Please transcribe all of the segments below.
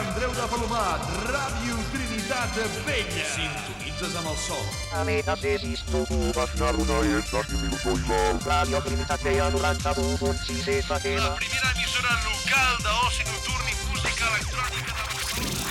Andreu de Palomar, Ràdio Trinitat Vella. Sintonitzes amb el sol. Radio Trinitat Vella 91.6 FM. La primera emissora local d'oci nocturn i música electrònica de Radio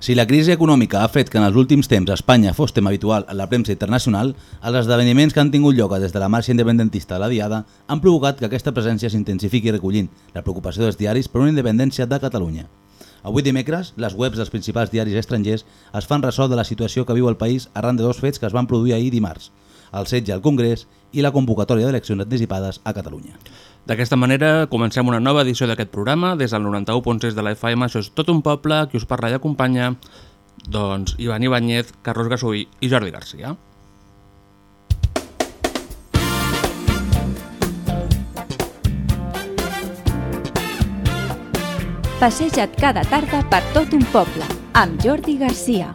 Si la crisi econòmica ha fet que en els últims temps a Espanya fos tema habitual en la premsa internacional, els esdeveniments que han tingut lloc des de la marxa independentista de la Diada han provocat que aquesta presència s'intensifiqui recollint la preocupació dels diaris per una independència de Catalunya. Avui dimecres, les webs dels principals diaris estrangers es fan ressò de la situació que viu el país arran de dos fets que es van produir ahir dimarts, el setge al Congrés i la convocatòria d'eleccions anticipades a Catalunya. D'aquesta manera, comencem una nova edició d'aquest programa des del 91.6 de la FM. Això és tot un poble, qui us parla i acompanya, doncs, Ivan Ibáñez, Carlos Gasull i Jordi Garcia. Passeja't cada tarda per tot un poble amb Jordi Garcia.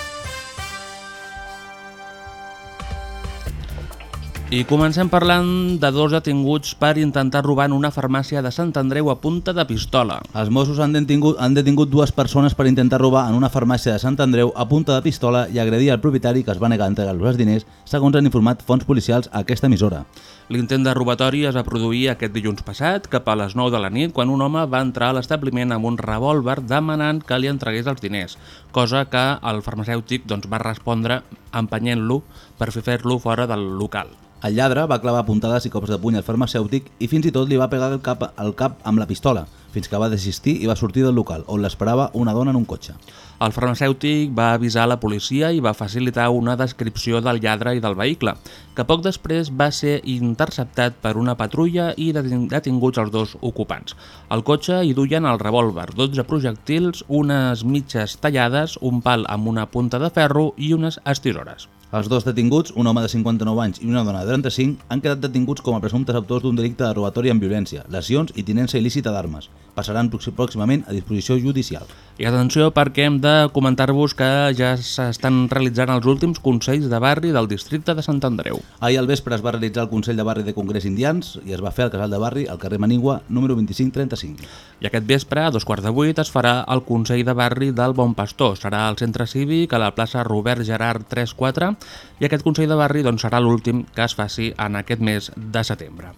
I comencem parlant de dos detinguts per intentar robar en una farmàcia de Sant Andreu a punta de pistola. Els Mossos han detingut, han detingut dues persones per intentar robar en una farmàcia de Sant Andreu a punta de pistola i agredir el propietari que es va negar a entregar-los els diners, segons han informat fonts policials a aquesta emissora. L'intent de robatori es va produir aquest dilluns passat, cap a les 9 de la nit, quan un home va entrar a l'establiment amb un revòlver demanant que li entregués els diners, cosa que el farmacèutic doncs, va respondre empenyent-lo per fer fer-lo fora del local. El lladre va clavar puntades i cops de puny al farmacèutic i fins i tot li va pegar el cap, el cap amb la pistola, fins que va desistir i va sortir del local, on l'esperava una dona en un cotxe. El farmacèutic va avisar la policia i va facilitar una descripció del lladre i del vehicle, que poc després va ser interceptat per una patrulla i detin- detinguts els dos ocupants. Al cotxe hi duien el revòlver, 12 projectils, unes mitges tallades, un pal amb una punta de ferro i unes estisores. Els dos detinguts, un home de 59 anys i una dona de 35, han quedat detinguts com a presumptes autors d'un delicte de robatori amb violència, lesions i tinença il·lícita d'armes. Passaran pròximament a disposició judicial. I atenció perquè hem de comentar-vos que ja s'estan realitzant els últims consells de barri del districte de Sant Andreu. Ahir al vespre es va realitzar el Consell de Barri de Congrés Indians i es va fer al casal de barri al carrer Manigua, número 2535. I aquest vespre, a dos quarts de vuit, es farà el Consell de Barri del Bon Pastor. Serà al centre cívic, a la plaça Robert Gerard 34, i aquest Consell de Barri doncs, serà l'últim que es faci en aquest mes de setembre.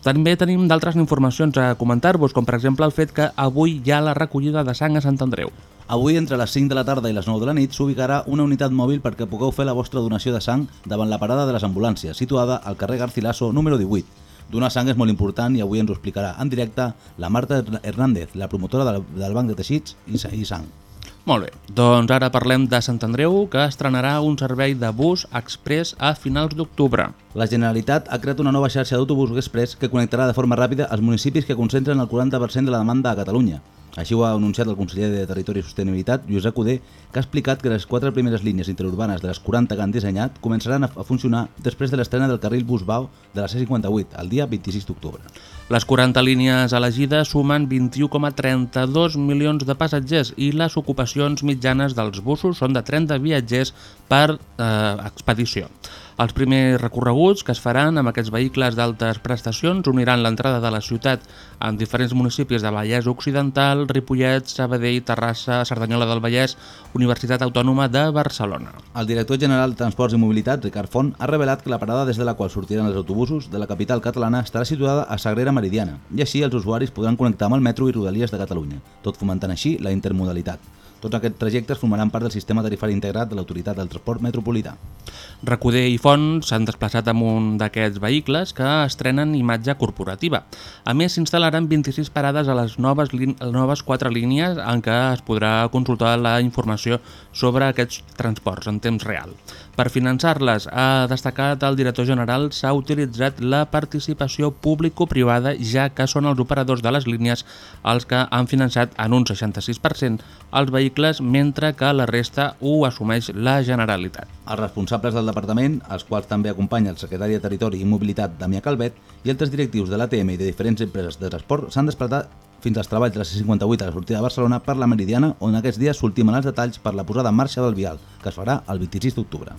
També tenim d'altres informacions a comentar-vos, com per exemple el fet que avui hi ha la recollida de sang a Sant Andreu. Avui, entre les 5 de la tarda i les 9 de la nit, s'ubicarà una unitat mòbil perquè pugueu fer la vostra donació de sang davant la parada de les ambulàncies, situada al carrer Garcilaso, número 18. Donar sang és molt important i avui ens ho explicarà en directe la Marta Hernández, la promotora del, Banc de Teixits i Sang. Molt bé, doncs ara parlem de Sant Andreu, que estrenarà un servei de bus express a finals d'octubre. La Generalitat ha creat una nova xarxa d'autobusos express que connectarà de forma ràpida els municipis que concentren el 40% de la demanda a Catalunya. Així ho ha anunciat el conseller de Territori i Sostenibilitat, Lluís Recoder, que ha explicat que les quatre primeres línies interurbanes de les 40 que han dissenyat començaran a funcionar després de l'estrena del carril Busbau de la C58, el dia 26 d'octubre. Les 40 línies elegides sumen 21,32 milions de passatgers i les ocupacions mitjanes dels busos són de 30 viatgers per eh, expedició. Els primers recorreguts que es faran amb aquests vehicles d'altes prestacions uniran l'entrada de la ciutat en diferents municipis de Vallès Occidental, Ripollet, Sabadell, Terrassa, Cerdanyola del Vallès, Universitat Autònoma de Barcelona. El director general de Transports i Mobilitat, Ricard Font, ha revelat que la parada des de la qual sortiran els autobusos de la capital catalana estarà situada a Sagrera Meridiana i així els usuaris podran connectar amb el metro i rodalies de Catalunya, tot fomentant així la intermodalitat. Tots aquests trajectes formaran part del sistema tarifari integrat de l'Autoritat del Transport Metropolità. Recuder i Fons s'han desplaçat amb un d'aquests vehicles que estrenen imatge corporativa. A més, s'instal·laran 26 parades a les noves, noves quatre línies en què es podrà consultar la informació sobre aquests transports en temps real. Per finançar-les, ha destacat el director general, s'ha utilitzat la participació público-privada, ja que són els operadors de les línies els que han finançat en un 66% els vehicles, mentre que la resta ho assumeix la Generalitat. Els responsables del departament, als quals també acompanya el secretari de Territori i Mobilitat Damià Calvet i altres directius de l'ATM i de diferents empreses de transport s'han desplaçat fins als treballs de la C58 a la sortida de Barcelona per la Meridiana, on aquests dies s'ultimen els detalls per la posada en marxa del vial, que es farà el 26 d'octubre.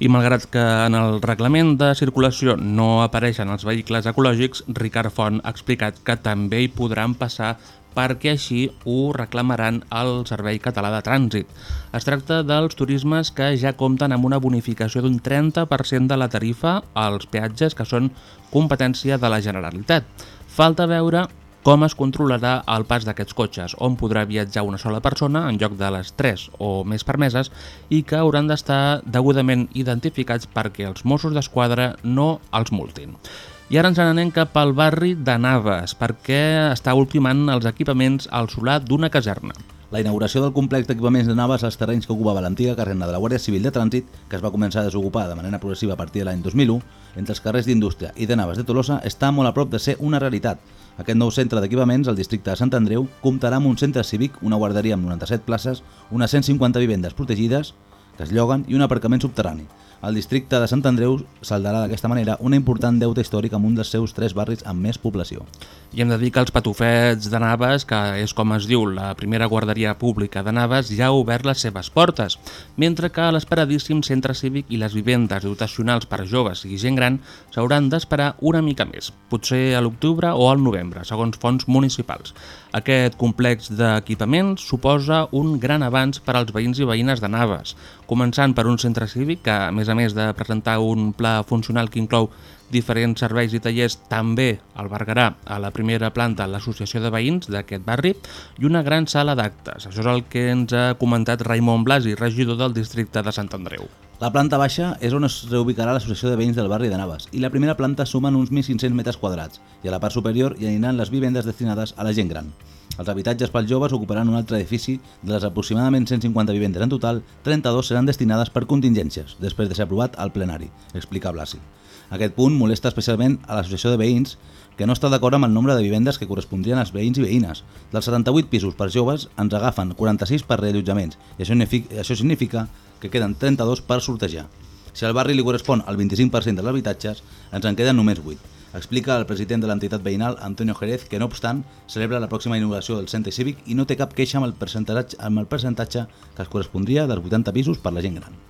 I malgrat que en el reglament de circulació no apareixen els vehicles ecològics, Ricard Font ha explicat que també hi podran passar perquè així ho reclamaran al Servei Català de Trànsit. Es tracta dels turismes que ja compten amb una bonificació d'un 30% de la tarifa als peatges que són competència de la Generalitat. Falta veure com es controlarà el pas d'aquests cotxes, on podrà viatjar una sola persona en lloc de les 3 o més permeses i que hauran d'estar degudament identificats perquè els Mossos d'Esquadra no els multin. I ara ens n'anem cap al barri de Naves, perquè està ultimant els equipaments al solar d'una caserna. La inauguració del complex d'equipaments de Naves als terrenys que ocupava l'antiga carrera de la Guàrdia Civil de Trànsit, que es va començar a desocupar de manera progressiva a partir de l'any 2001, entre els carrers d'Indústria i de Naves de Tolosa, està molt a prop de ser una realitat. Aquest nou centre d'equipaments, al districte de Sant Andreu, comptarà amb un centre cívic, una guarderia amb 97 places, unes 150 vivendes protegides que es lloguen i un aparcament subterrani. El districte de Sant Andreu saldarà d'aquesta manera una important deute històric amb un dels seus tres barris amb més població. I hem de dir que els patufets de Naves, que és com es diu la primera guarderia pública de Naves, ja ha obert les seves portes, mentre que l'esperadíssim centre cívic i les vivendes dotacionals per joves i gent gran s'hauran d'esperar una mica més, potser a l'octubre o al novembre, segons fons municipals. Aquest complex d'equipaments suposa un gran avanç per als veïns i veïnes de Naves, començant per un centre cívic que, a més a més de presentar un pla funcional que inclou diferents serveis i tallers, també albergarà a la primera planta l'associació de veïns d'aquest barri i una gran sala d'actes. Això és el que ens ha comentat Raimon Blasi, regidor del districte de Sant Andreu. La planta baixa és on es reubicarà l'associació de veïns del barri de Naves i la primera planta sumen uns 1.500 metres quadrats i a la part superior hi aniran les vivendes destinades a la gent gran. Els habitatges pels joves ocuparan un altre edifici, de les aproximadament 150 vivendes en total, 32 seran destinades per contingències, després de ser aprovat al plenari, explica Blasi. Aquest punt molesta especialment a l'associació de veïns que no està d'acord amb el nombre de vivendes que correspondrien als veïns i veïnes. Dels 78 pisos per joves ens agafen 46 per reallotjaments i això significa, això significa que queden 32 per sortejar. Si al barri li correspon el 25% dels habitatges, ens en queden només 8. Explica el president de l'entitat veïnal, Antonio Jerez, que no obstant celebra la pròxima inauguració del centre cívic i no té cap queixa amb el percentatge, amb el percentatge que es correspondria dels 80 pisos per la gent gran.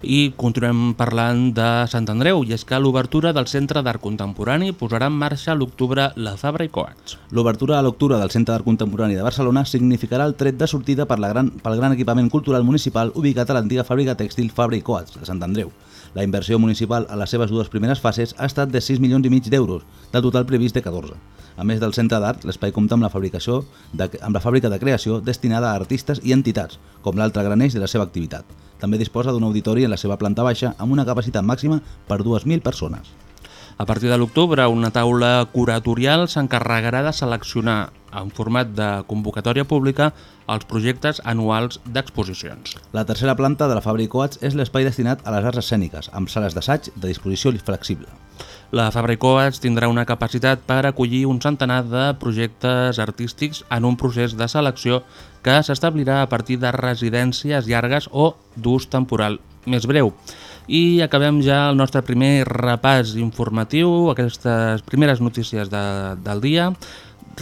I continuem parlant de Sant Andreu, i és que l'obertura del Centre d'Art Contemporani posarà en marxa l'octubre la Fabra i Coats. L'obertura a l'octubre del Centre d'Art Contemporani de Barcelona significarà el tret de sortida per la gran, pel gran equipament cultural municipal ubicat a l'antiga fàbrica tèxtil Fabra i Coats, de Sant Andreu. La inversió municipal a les seves dues primeres fases ha estat de 6 milions i mig d'euros, del total previst de 14. A més del centre d'art, l'espai compta amb la fabricació de, amb la fàbrica de creació destinada a artistes i entitats, com l'altre gran eix de la seva activitat. També disposa d'un auditori en la seva planta baixa amb una capacitat màxima per 2.000 persones. A partir de l'octubre, una taula curatorial s'encarregarà de seleccionar en format de convocatòria pública els projectes anuals d'exposicions. La tercera planta de la Fabra Coats és l'espai destinat a les arts escèniques, amb sales d'assaig de disposició flexible. La Fabra Coats tindrà una capacitat per acollir un centenar de projectes artístics en un procés de selecció que s'establirà a partir de residències llargues o d'ús temporal més breu. I acabem ja el nostre primer repàs informatiu, aquestes primeres notícies de, del dia,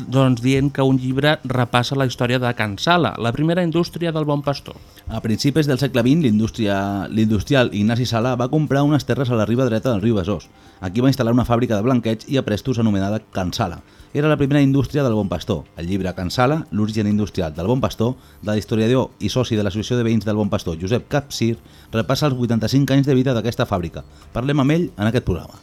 doncs dient que un llibre repassa la història de Can Sala, la primera indústria del Bon Pastor. A principis del segle XX, l'industrial Ignasi Sala va comprar unes terres a la riba dreta del riu Besòs. Aquí va instal·lar una fàbrica de blanqueig i a prestos anomenada Can Sala. Era la primera indústria del Bon Pastor. El llibre Can Sala, l'origen industrial del Bon Pastor, de l'historiador i soci de l'Associació de Veïns del Bon Pastor, Josep Capsir, repassa els 85 anys de vida d'aquesta fàbrica. Parlem amb ell en aquest programa.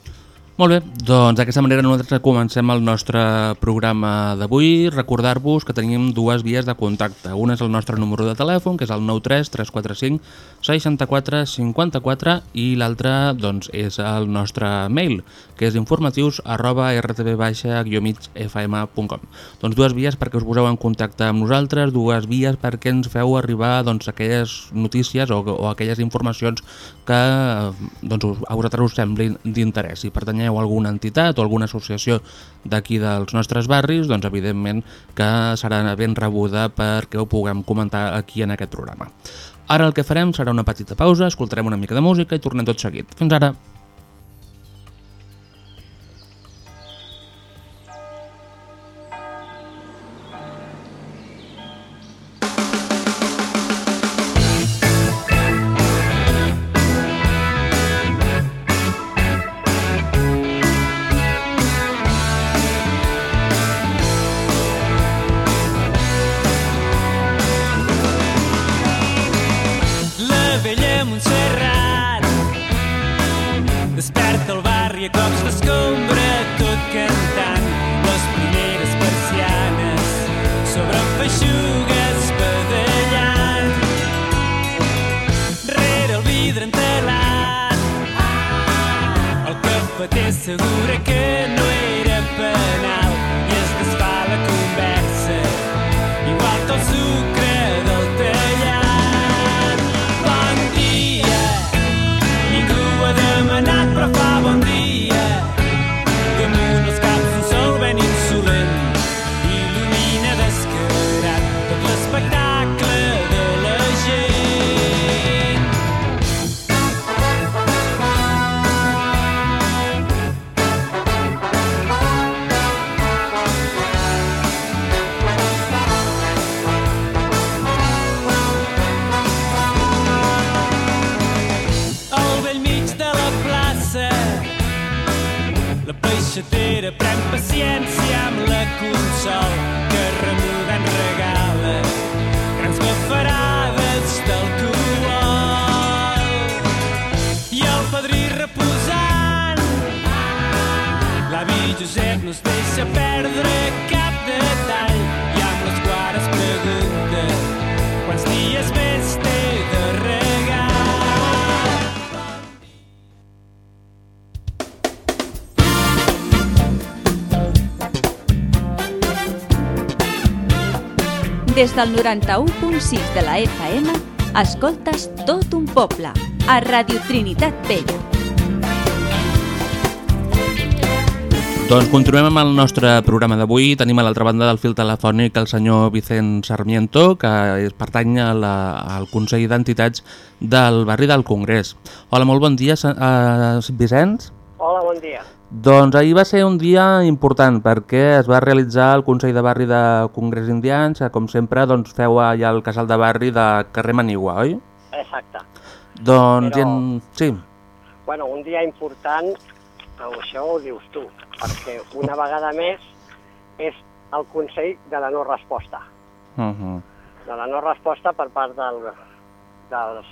Molt bé, doncs d'aquesta manera nosaltres comencem el nostre programa d'avui. Recordar-vos que tenim dues vies de contacte. Una és el nostre número de telèfon, que és el 93 345 64 54 i l'altra doncs, és el nostre mail, que és informatius arroba rtb-migfm.com Doncs dues vies perquè us poseu en contacte amb nosaltres, dues vies perquè ens feu arribar doncs, aquelles notícies o, o aquelles informacions que doncs, a vosaltres us semblin d'interès. Si pertanyeu a alguna entitat o alguna associació d'aquí dels nostres barris, doncs evidentment que serà ben rebuda perquè ho puguem comentar aquí en aquest programa. Ara el que farem serà una petita pausa, escoltarem una mica de música i tornem tot seguit. Fins ara! segure que del 91.6 de la FM, escoltes tot un poble, a Radio Trinitat Vella. Doncs continuem amb el nostre programa d'avui. Tenim a l'altra banda del fil telefònic el senyor Vicent Sarmiento, que es pertany a la, al Consell d'Entitats del barri del Congrés. Hola, molt bon dia, eh, Vicenç. Hola, bon dia. Doncs ahir va ser un dia important perquè es va realitzar el Consell de Barri de Congrés Indians, que com sempre doncs, feu allà el casal de barri de carrer Manigua, oi? Exacte. Doncs Però- en... sí, Bueno, un dia important, això ho dius tu, perquè una vegada més és el Consell de la no resposta. uh -huh. De la no resposta per part del, dels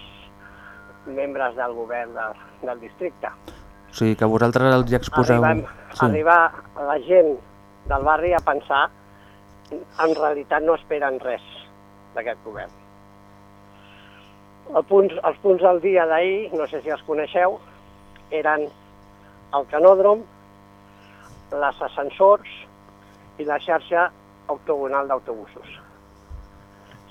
membres del govern de, del districte. O sigui que vosaltres els hi exposeu... Arribem, sí. Arribar la gent del barri a pensar en realitat no esperen res d'aquest govern. El punts, els punts del dia d'ahir, no sé si els coneixeu, eren el canòdrom, les ascensors i la xarxa octogonal d'autobusos.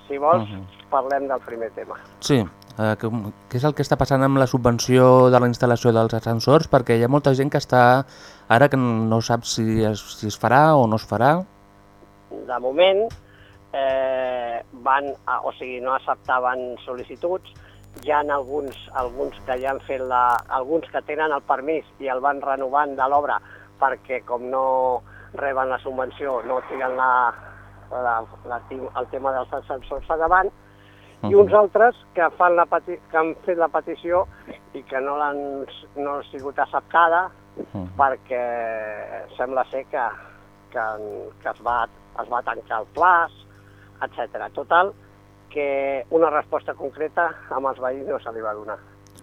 Si vols, Mhm. parlem del primer tema. Sí, eh, què és el que està passant amb la subvenció de la instal·lació dels ascensors? Perquè hi ha molta gent que està ara que no sap si es, si es farà o no es farà. de moment eh, van, a, o sigui, no acceptaven sol·licituds, hi ha alguns, alguns que ja han fet la, alguns que tenen el permís i el van renovant de l'obra perquè com no reben la subvenció no tiren la, la, la, el tema dels ascensors endavant i uns altres que, fan la peti que han fet la petició i que no, l'han no sigut acceptada Mhm. perquè sembla ser que, que, que es, va, es va tancar el plaç, etc. Total, que una resposta concreta amb els veïns no se li va donar.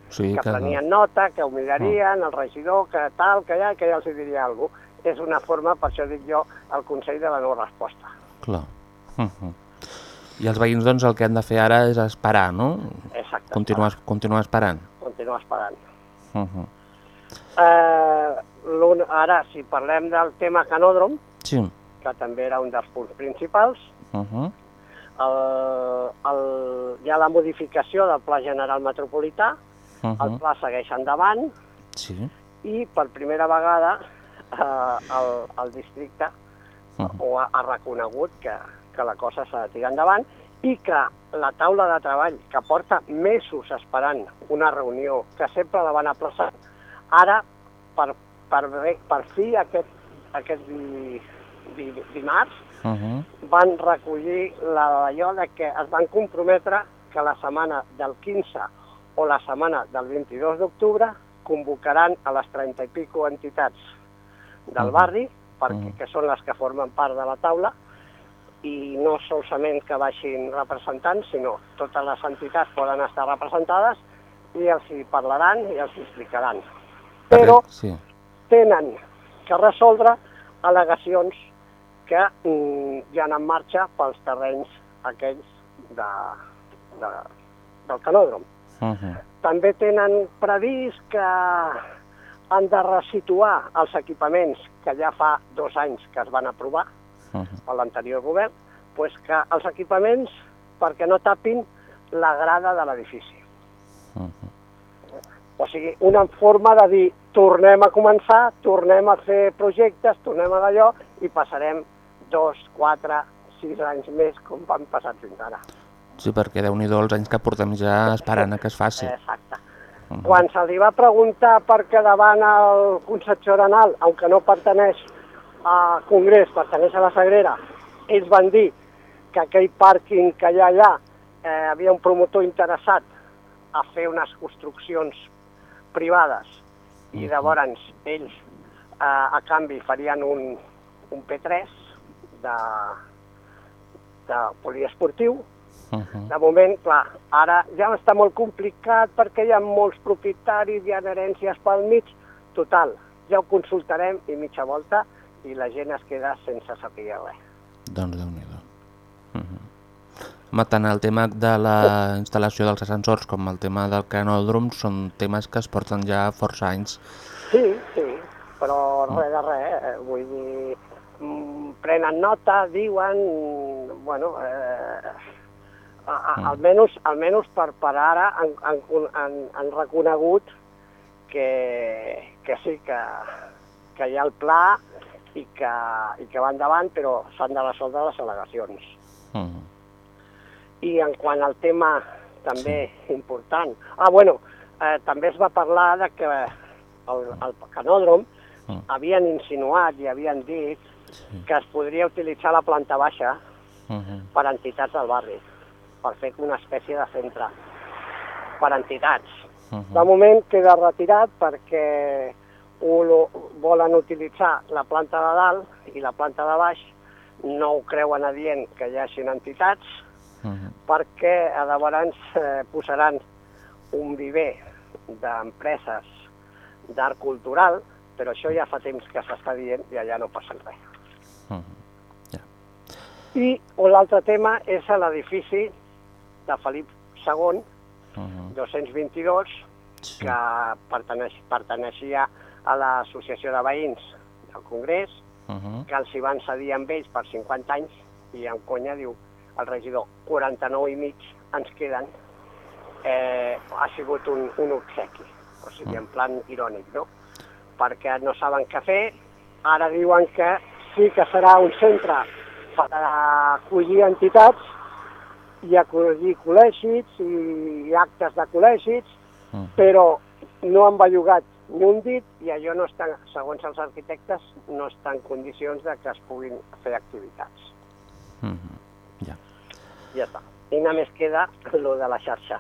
Sí, que que- prenien nota, que ho mirarien, el regidor, que tal, que ja, que ja els diria alguna cosa. És una forma, per això dic jo, el Consell de la no resposta. Clar. Uh -huh. I els veïns, doncs, el que han de fer ara és esperar, no? Exacte. Continuar, continuar esperant. Continuar esperant. Uh -huh. Eh, ara, si parlem del tema canòdrom, Sí. que també era un dels punts principals, Uh -huh. el, el, hi ha la modificació del Pla General Metropolità, Uh el -huh. pla segueix endavant Sí. i per primera vegada eh, el, el districte Uh -huh. ho ha, ha reconegut que, que la cosa s'ha de tirar endavant i que la taula de treball, que porta mesos esperant una reunió, que sempre la van aplaçar, ara, per, per, per fi, aquest, aquest di, di, dimarts, Uh -huh. van recollir la d'allò que es van comprometre que la setmana del 15 o la setmana del 22 d'octubre convocaran a les 30 i pico entitats del Mhm. barri, perquè, Mhm. que són les que formen part de la taula, i no solament que baixin representants, sinó totes les entitats poden estar representades i els hi parlaran i els hi explicaran. Però Sí. tenen que resoldre al·legacions que mm, ja han en marxa pels terrenys aquells de, de, del canòdrom. Uh -huh. També tenen previst que han de resituar els equipaments que ja fa dos anys que es van aprovar Uh -huh. l'anterior govern, pues que els equipaments perquè no tapin la grada de l'edifici. Uh -huh. O sigui, una forma de dir tornem a començar, tornem a fer projectes, tornem a d'allò i passarem dos, quatre, sis anys més com van passar fins ara. Sí, perquè déu nhi els anys que portem ja esperant a que es faci. Exacte. Mhm. Quan se li va preguntar per què davant el Concepció Arenal, aunque no pertaneix a Congrés, pertaneix a la Sagrera, ells van dir que aquell pàrquing que hi ha allà eh, havia un promotor interessat a fer unes construccions privades. I llavors ells eh, a canvi farien un, un P3 de, de poliesportiu. Uh -huh. de moment, clar, ara ja està molt complicat perquè hi ha molts propietaris, hi ha herències pel mig, total, ja ho consultarem i mitja volta i la gent es queda sense saber res. Doncs déu nhi uh -huh. Home, tant el tema de la instal·lació dels ascensors com el tema del canòdrom són temes que es porten ja força anys. Sí, sí, però res de res, eh? vull dir, mm, prenen nota, diuen, bueno, eh, a, a, almenys, almenys per, per ara han, han, han, han reconegut que, que sí, que, que hi ha el pla i que, i que va endavant, però s'han de resoldre les al·legacions. Uh -huh. I en quant al tema també sí. important... Ah, bueno, eh, també es va parlar de que el, el canòdrom Mm. havien insinuat i havien dit Sí. que es podria utilitzar la planta baixa Uh -huh. per entitats del barri, per fer una espècie de centre per entitats. Uh De -huh. moment queda retirat perquè lo, volen utilitzar la planta de dalt i la planta de baix, no ho creuen adient que hi hagin entitats, Uh -huh. perquè a llavors eh, posaran un viver d'empreses d'art cultural, però això ja fa temps que s'està dient i allà no passa res. Uh -huh. Ja. I l'altre tema és a l'edifici de Felip II, Uh -huh. 222, Sí. que perteneix, perteneixia a l'associació de veïns del Congrés, Uh -huh. que els hi van cedir amb ells per 50 anys, i en conya diu el regidor, 49 i mig ens queden, eh, ha sigut un, un obsequi, o sigui, en plan irònic, no? Perquè no saben què fer, ara diuen que sí que serà un centre per acollir entitats i acollir col·legis i actes de col·legis, Uh -huh. però no han bellugat ni un dit i allò no està, segons els arquitectes, no està en condicions de que es puguin fer activitats. Uh -huh. Ja. Ja està. I només queda lo de la xarxa.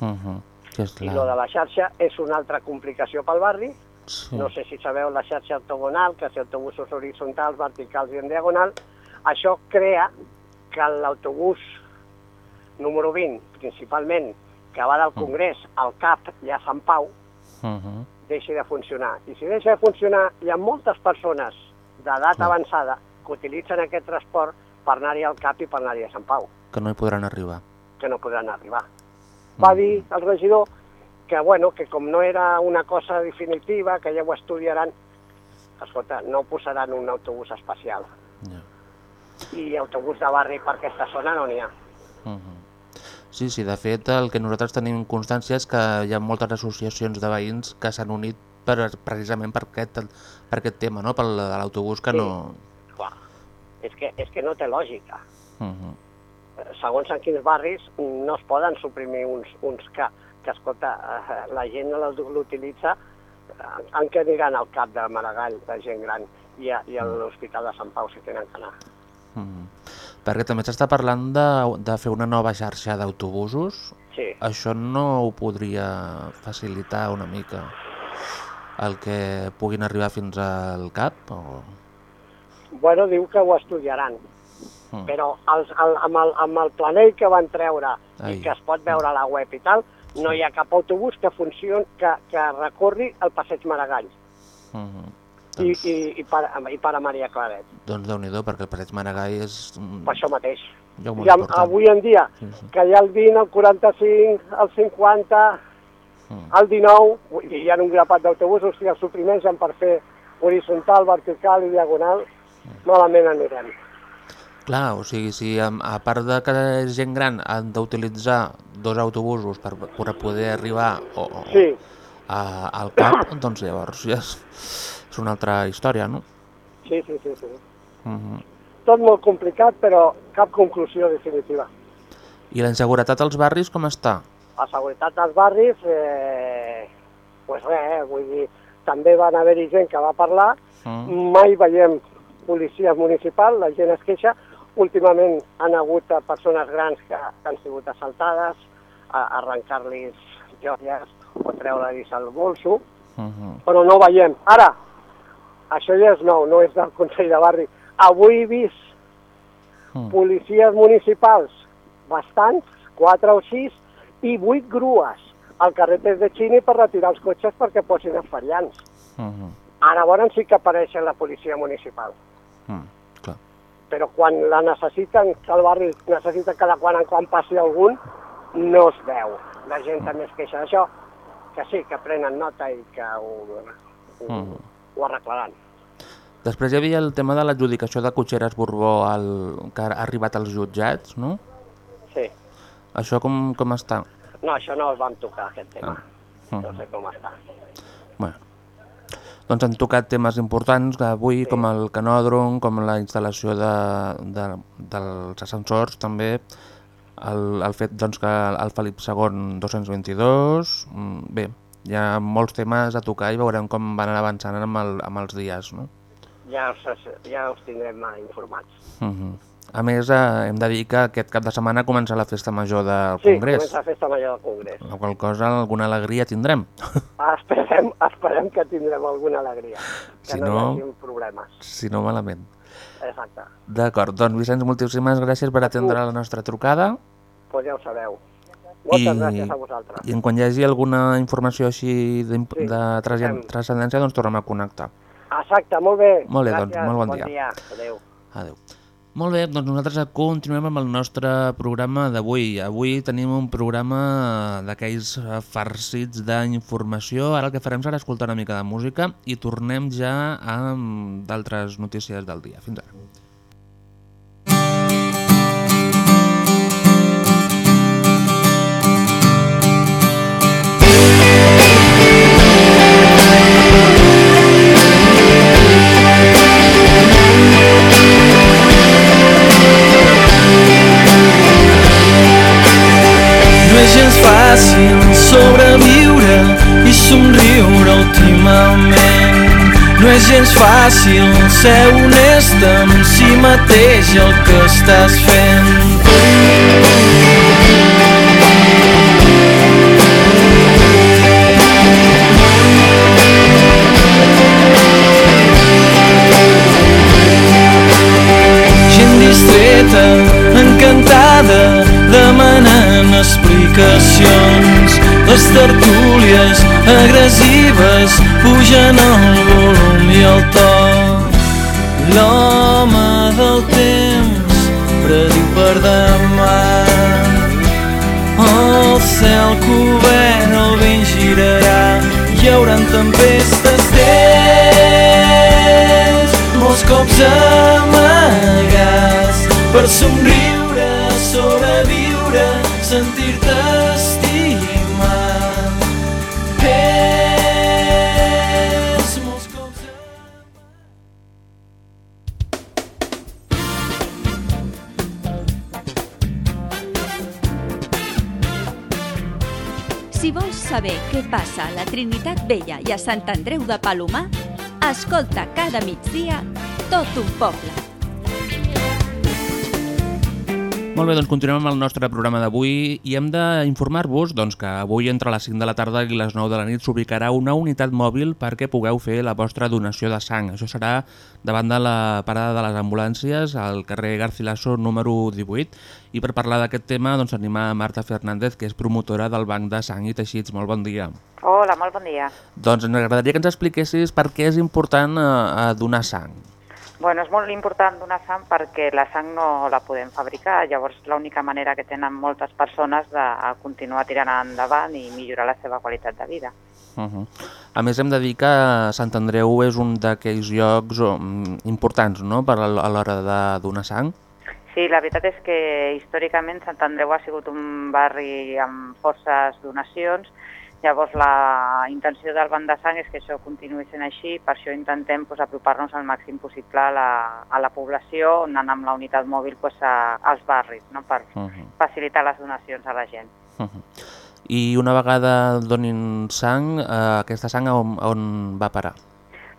-huh. Que és I la... lo de la xarxa és una altra complicació pel barri. Sí. No sé si sabeu la xarxa ortogonal, que si autobusos horitzontals, verticals i en diagonal. Això crea que l'autobús número 20, principalment, que va del Congrés al CAP i a Sant Pau, Uh -huh. Deixi de funcionar. I si deixa de funcionar, hi ha moltes persones d'edat avançada que utilitzen aquest transport per anar-hi al CAP i per anar-hi a Sant Pau, Que no hi podran arribar. que no podran arribar. Va dir el regidor que, bueno, que com no era una cosa definitiva, que ja ho estudiaran, escolta, no posaran un autobús especial. Ja. I autobús de barri per aquesta zona no n'hi ha. Uh -huh. Sí, sí, de fet el que nosaltres tenim constància és que hi ha moltes associacions de veïns que s'han unit per, precisament per aquest, per aquest tema, no? per l'autobús que Sí. no... Clar, és que, és que no té lògica. Uh -huh. Eh, Segons en quins barris no es poden suprimir uns, uns que, que escolta, eh, la gent no l'utilitza, en què aniran al cap de Maragall, de gent gran, i a, i a l'Hospital de Sant Pau si tenen que anar. Uh -huh. Perquè també s'està parlant de, de fer una nova xarxa d'autobusos. Sí, Això no ho podria facilitar una mica el que puguin arribar fins al CAP? O... bueno, diu que ho estudiaran, Mm. però els, el, amb, el, amb el planell que van treure Ai. i que es pot veure a la web i tal, no hi ha cap autobús que funcioni, que, que recorri el passeig Maragall Uh -huh. I, doncs, i, i, i per a Maria Claret, doncs déu-n'hi-do, perquè el Passeig Maragall és per això mateix. I important. avui en dia, Sí, sí. que hi ha el 20, el 45, el 50, Mm. el 19, vull dir, hi ha un grapat d'autobusos que els suprimeixen per fer horitzontal, vertical i diagonal, malament anirem. Clar, o sigui, si a, a part de que és gent gran han d'utilitzar dos autobusos per, per poder arribar o, o Sí, a, al CAP, doncs llavors ja és, és una altra història, no? sí, sí, sí. sí. Uh -huh. Tot molt complicat, però cap conclusió definitiva. I la inseguretat als barris com està? La seguretat dels barris, eh, pues res, eh, vull dir, també van haver-hi gent que va parlar, Mm. mai veiem policia municipal, la gent es queixa, últimament han hagut persones grans que, que han sigut assaltades, a arrencar-los joies o treure-los el bolso, Uh -huh. però no veiem. Ara, això ja és nou, no és del Consell de Barri. Avui he vist Mm. policies municipals, bastants, quatre o sis, i vuit grues al carrer de Xini per retirar els cotxes perquè posin els ferians. Uh -huh. Ara llavors sí que apareix la policia municipal, Mm. Clar. però quan la necessiten, que el barri necessita cada quan en quan passi algun, no es veu. La gent també es queixa d'això, que sí, que prenen nota i que ho, ho, Mm. Ho arreglaran. Després hi havia el tema de l'adjudicació de cotxeres Borbó al, que ha arribat als jutjats, no? Sí. Això com, com està? No, això no el vam tocar, aquest tema. Ah. No sé com està. Bueno. Doncs han tocat temes importants avui, com el canòdrom, com la instal·lació de, de, dels ascensors, també el, el fet doncs, que el Felip II 222... mm, Bé, hi ha molts temes a tocar i veurem com van anar avançant amb, el, amb els dies, no? Ja us, ja us tindrem informats. Uh -huh. A més, eh, hem de dir que aquest cap de setmana comença la festa major del Sí, Congrés, comença la festa major del Congrés. la qual cosa alguna alegria tindrem. Esperem, esperem que tindrem alguna alegria, que Si no, no- hi hagi problemes. si no malament. Exacte. D'acord, doncs Vicenç, moltíssimes gràcies per atendre la nostra trucada Pues ja ho sabeu. Moltes I- gràcies a vosaltres. i en quan hi hagi alguna informació així de, Sí, de transcendència, doncs tornem a connectar. Exacte, molt bé. Molt bé, gràcies, doncs, molt bon bon dia. dia. Adéu. Adéu. Molt bé, doncs nosaltres continuem amb el nostre programa d'avui. Avui tenim un programa d'aquells farcits d'informació. Ara el que farem serà escoltar una mica de música i tornem ja amb d'altres notícies del dia. Fins ara. Gens fàcil sobreviure i somriure últimament. No és gens fàcil ser honest amb si mateix el que estàs fent. Gent distreta, encantada, demanant explicacions. Les tertúlies agressives pugen el volum i el to. L'home del temps prediu per demà. El cel cobert, el vent girarà, hi haurà tempestes dents, molts cops amagats, per somriure, sobreviure, sentir-te estimat. És molts cops Si vols saber què passa a la Trinitat Vella i a Sant Andreu de Palomar, escolta cada migdia tot un poble. Molt bé, doncs continuem amb el nostre programa d'avui i hem d'informar-vos doncs, que avui entre les 5 de la tarda i les 9 de la nit s'ubicarà una unitat mòbil perquè pugueu fer la vostra donació de sang. Això serà davant de la parada de les ambulàncies al carrer Garcilaso número 18 i per parlar d'aquest tema doncs, tenim a Marta Fernández, que és promotora del Banc de Sang i Teixits. Molt bon dia. Hola, molt bon dia. Doncs ens agradaria que ens expliquessis per què és important eh, donar sang. Bueno, és molt important donar sang perquè la sang no la podem fabricar, llavors l'única manera que tenen moltes persones de continuar tirant endavant i millorar la seva qualitat de vida. Uh -huh. A més, hem de dir que Sant Andreu és un d'aquells llocs um, importants no? per a l'hora de donar sang. Sí, la veritat és que històricament Sant Andreu ha sigut un barri amb forces donacions, llavors la intenció del Banc de Sang és que això continuï sent així, per això intentem pues, apropar-nos al màxim possible a la, a la població, anant amb la unitat mòbil pues, a, als barris, no? per Uh -huh. facilitar les donacions a la gent. Uh -huh. I una vegada donin sang, eh, aquesta sang on, on va parar?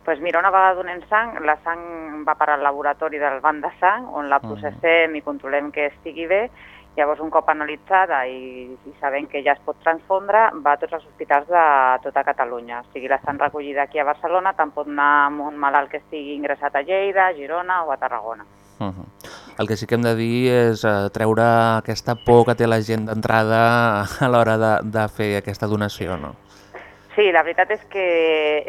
pues mira, una vegada donem sang, la sang va parar al laboratori del banc de sang, on la processem i controlem que estigui bé, llavors un cop analitzada i, i sabent que ja es pot transfondre, va a tots els hospitals de tota Catalunya. O sigui, la sang recollida aquí a Barcelona tant pot anar amb un malalt que estigui ingressat a Lleida, a Girona o a Tarragona. Uh -huh. El que sí que hem de dir és eh, treure aquesta por que té la gent d'entrada a l'hora de, de fer aquesta donació, no? Sí, la veritat és que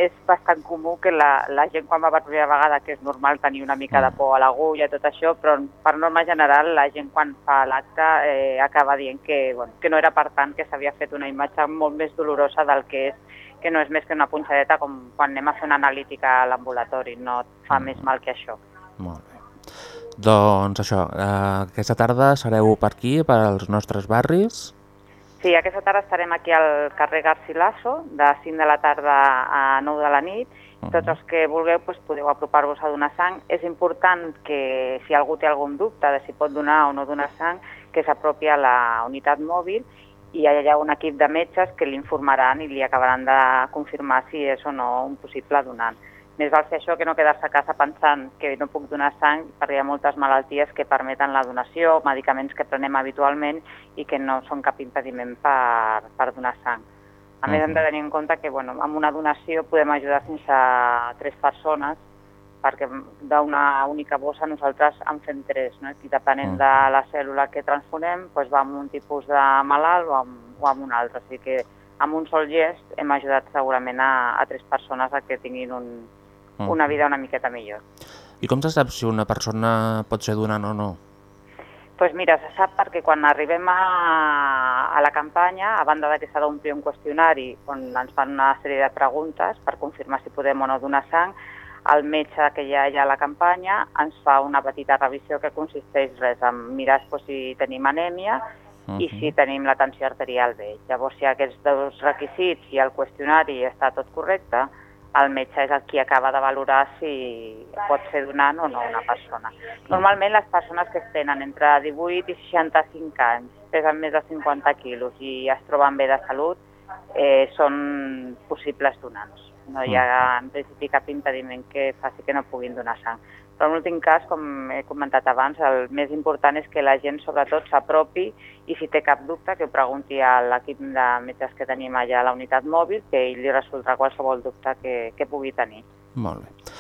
és bastant comú que la, la gent quan va per primera vegada, que és normal tenir una mica de por a l'agulla i tot això, però per norma general la gent quan fa l'acte eh, acaba dient que, bueno, que no era per tant, que s'havia fet una imatge molt més dolorosa del que és, que no és més que una punxadeta com quan anem a fer una analítica a l'ambulatori, no fa més mal que això. Molt bé. Doncs això, eh, aquesta tarda sereu per aquí, per als nostres barris. Sí, aquesta tarda estarem aquí al carrer Garcilaso, de 5 de la tarda a 9 de la nit. Tots els que vulgueu doncs, podeu apropar-vos a donar sang. És important que si algú té algun dubte de si pot donar o no donar sang, que s'apropi a la unitat mòbil i allà hi ha un equip de metges que l'informaran i li acabaran de confirmar si és o no un possible donant. Més val fer això que no quedar-se a casa pensant que no puc donar sang, perquè hi ha moltes malalties que permeten la donació, medicaments que prenem habitualment i que no són cap impediment per, per donar sang. A més, hem de tenir en compte que bueno, amb una donació podem ajudar fins a tres persones, perquè d'una única bossa nosaltres en fem tres, no? i depenent de la cèl·lula que transfonem, doncs va amb un tipus de malalt o amb, o amb un altre. O sigui que amb un sol gest hem ajudat segurament a, a tres persones a que tinguin un, una vida una miqueta millor. I com se sap si una persona pot ser donant o no? pues mira, se sap perquè quan arribem a, a la campanya, a banda de que s'ha d'omplir un qüestionari on ens fan una sèrie de preguntes per confirmar si podem o no donar sang, el metge que hi ha allà a la campanya ens fa una petita revisió que consisteix res en mirar pues, si tenim anèmia i si tenim la tensió arterial bé. Llavors, si aquests dos requisits i el qüestionari està tot correcte, el metge és el qui acaba de valorar si pot ser donant o no una persona. Normalment les persones que tenen entre 18 i 65 anys, pesen més de 50 quilos i es troben bé de salut, eh, són possibles donants. No hi ha en principi cap impediment que faci que no puguin donar sang. Però en l'últim cas, com he comentat abans, el més important és que la gent sobretot s'apropi i si té cap dubte que ho pregunti a l'equip de metges que tenim allà a la unitat mòbil que ell li resoldrà qualsevol dubte que, que pugui tenir. Molt bé.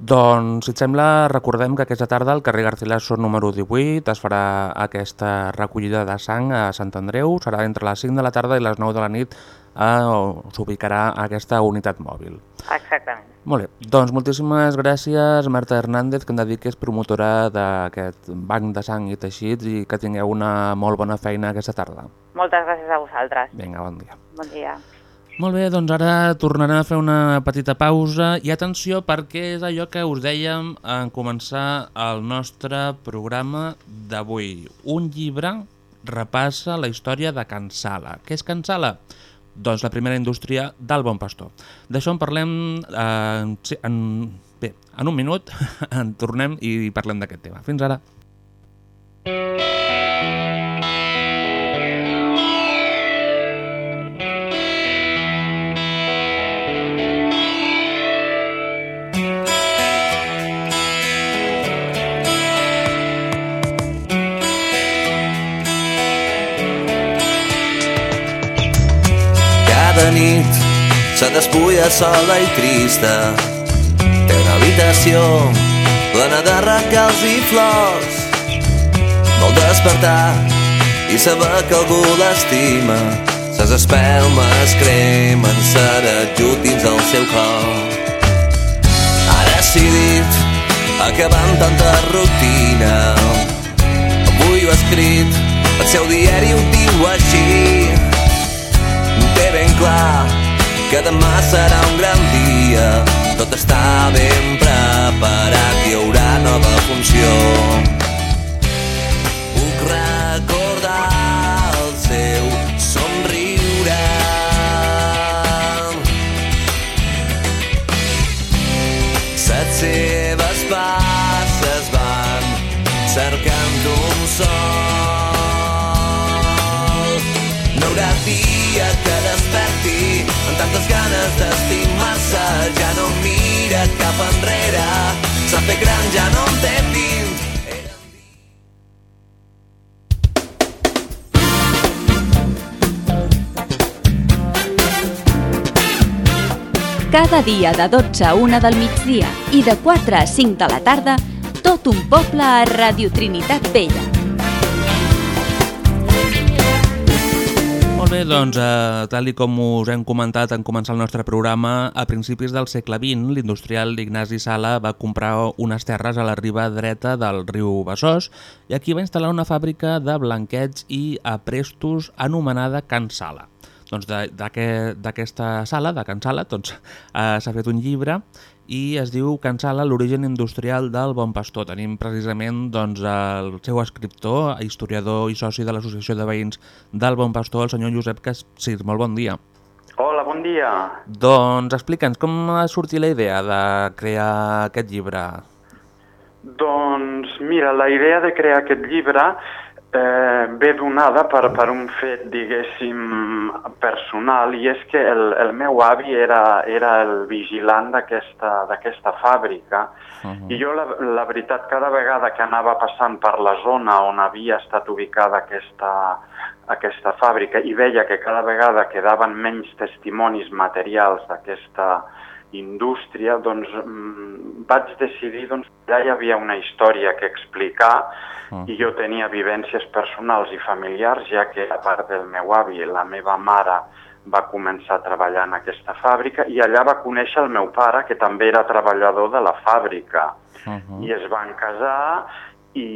Doncs, si et sembla, recordem que aquesta tarda al carrer Garcilaso número 18 es farà aquesta recollida de sang a Sant Andreu. Serà entre les 5 de la tarda i les 9 de la nit eh, s'ubicarà aquesta unitat mòbil. Exactament. Molt bé, doncs moltíssimes gràcies Marta Hernández, que em dedica és promotora d'aquest banc de sang i teixits i que tingueu una molt bona feina aquesta tarda. Moltes gràcies a vosaltres. Vinga, bon dia. Bon dia. Molt bé, doncs ara tornarem a fer una petita pausa i atenció perquè és allò que us dèiem en començar el nostre programa d'avui. Un llibre repassa la història de Can Sala. Què és Can Sala? Doncs la primera indústria del Bon Pastor. D'això en parlem eh, en, bé, en un minut, en tornem i parlem d'aquest tema. Fins ara. Cada nit se despulla sola i trista. Té una habitació plena de regals i flors. Vol despertar i saber que algú l'estima. Ses espelmes cremen serejut dins el seu cor. Ha decidit acabar amb tanta rutina. Avui ho ha escrit, el seu diari ho diu així clar que demà serà un gran dia. Tot està ben preparat, hi haurà nova funció. Puc recordar el seu somriure. Set seves passes van cercant un sol. No haurà dia ganes d'estimar-se. Ja no mira cap enrere, s'ha fet gran, ja no en té dins. Cada dia de 12 a 1 del migdia i de 4 a 5 de la tarda, tot un poble a Radio Trinitat Vella. Bé, doncs, eh, tal i com us hem comentat en començar el nostre programa, a principis del segle XX, l'industrial Ignasi Sala va comprar unes terres a la riba dreta del riu Besòs i aquí va instal·lar una fàbrica de blanquets i aprestos anomenada Can Sala. Doncs d'aquesta sala, de Can Sala, doncs, eh, s'ha fet un llibre i es diu Can Sala, l'origen industrial del Bon Pastor. Tenim precisament doncs, el seu escriptor, historiador i soci de l'Associació de Veïns del Bon Pastor, el senyor Josep Cassir. Molt bon dia. Hola, bon dia. Doncs explica'ns com va sortir la idea de crear aquest llibre. Doncs mira, la idea de crear aquest llibre eh, ve donada per, per un fet, diguéssim, personal, i és que el, el meu avi era, era el vigilant d'aquesta fàbrica, i jo, la, la veritat, cada vegada que anava passant per la zona on havia estat ubicada aquesta, aquesta fàbrica i veia que cada vegada quedaven menys testimonis materials d'aquesta indústria, doncs mm, vaig decidir doncs, que allà hi havia una història que explicar i jo tenia vivències personals i familiars, ja que a part del meu avi, la meva mare va començar a treballar en aquesta fàbrica i allà va conèixer el meu pare, que també era treballador de la fàbrica. I es van casar i,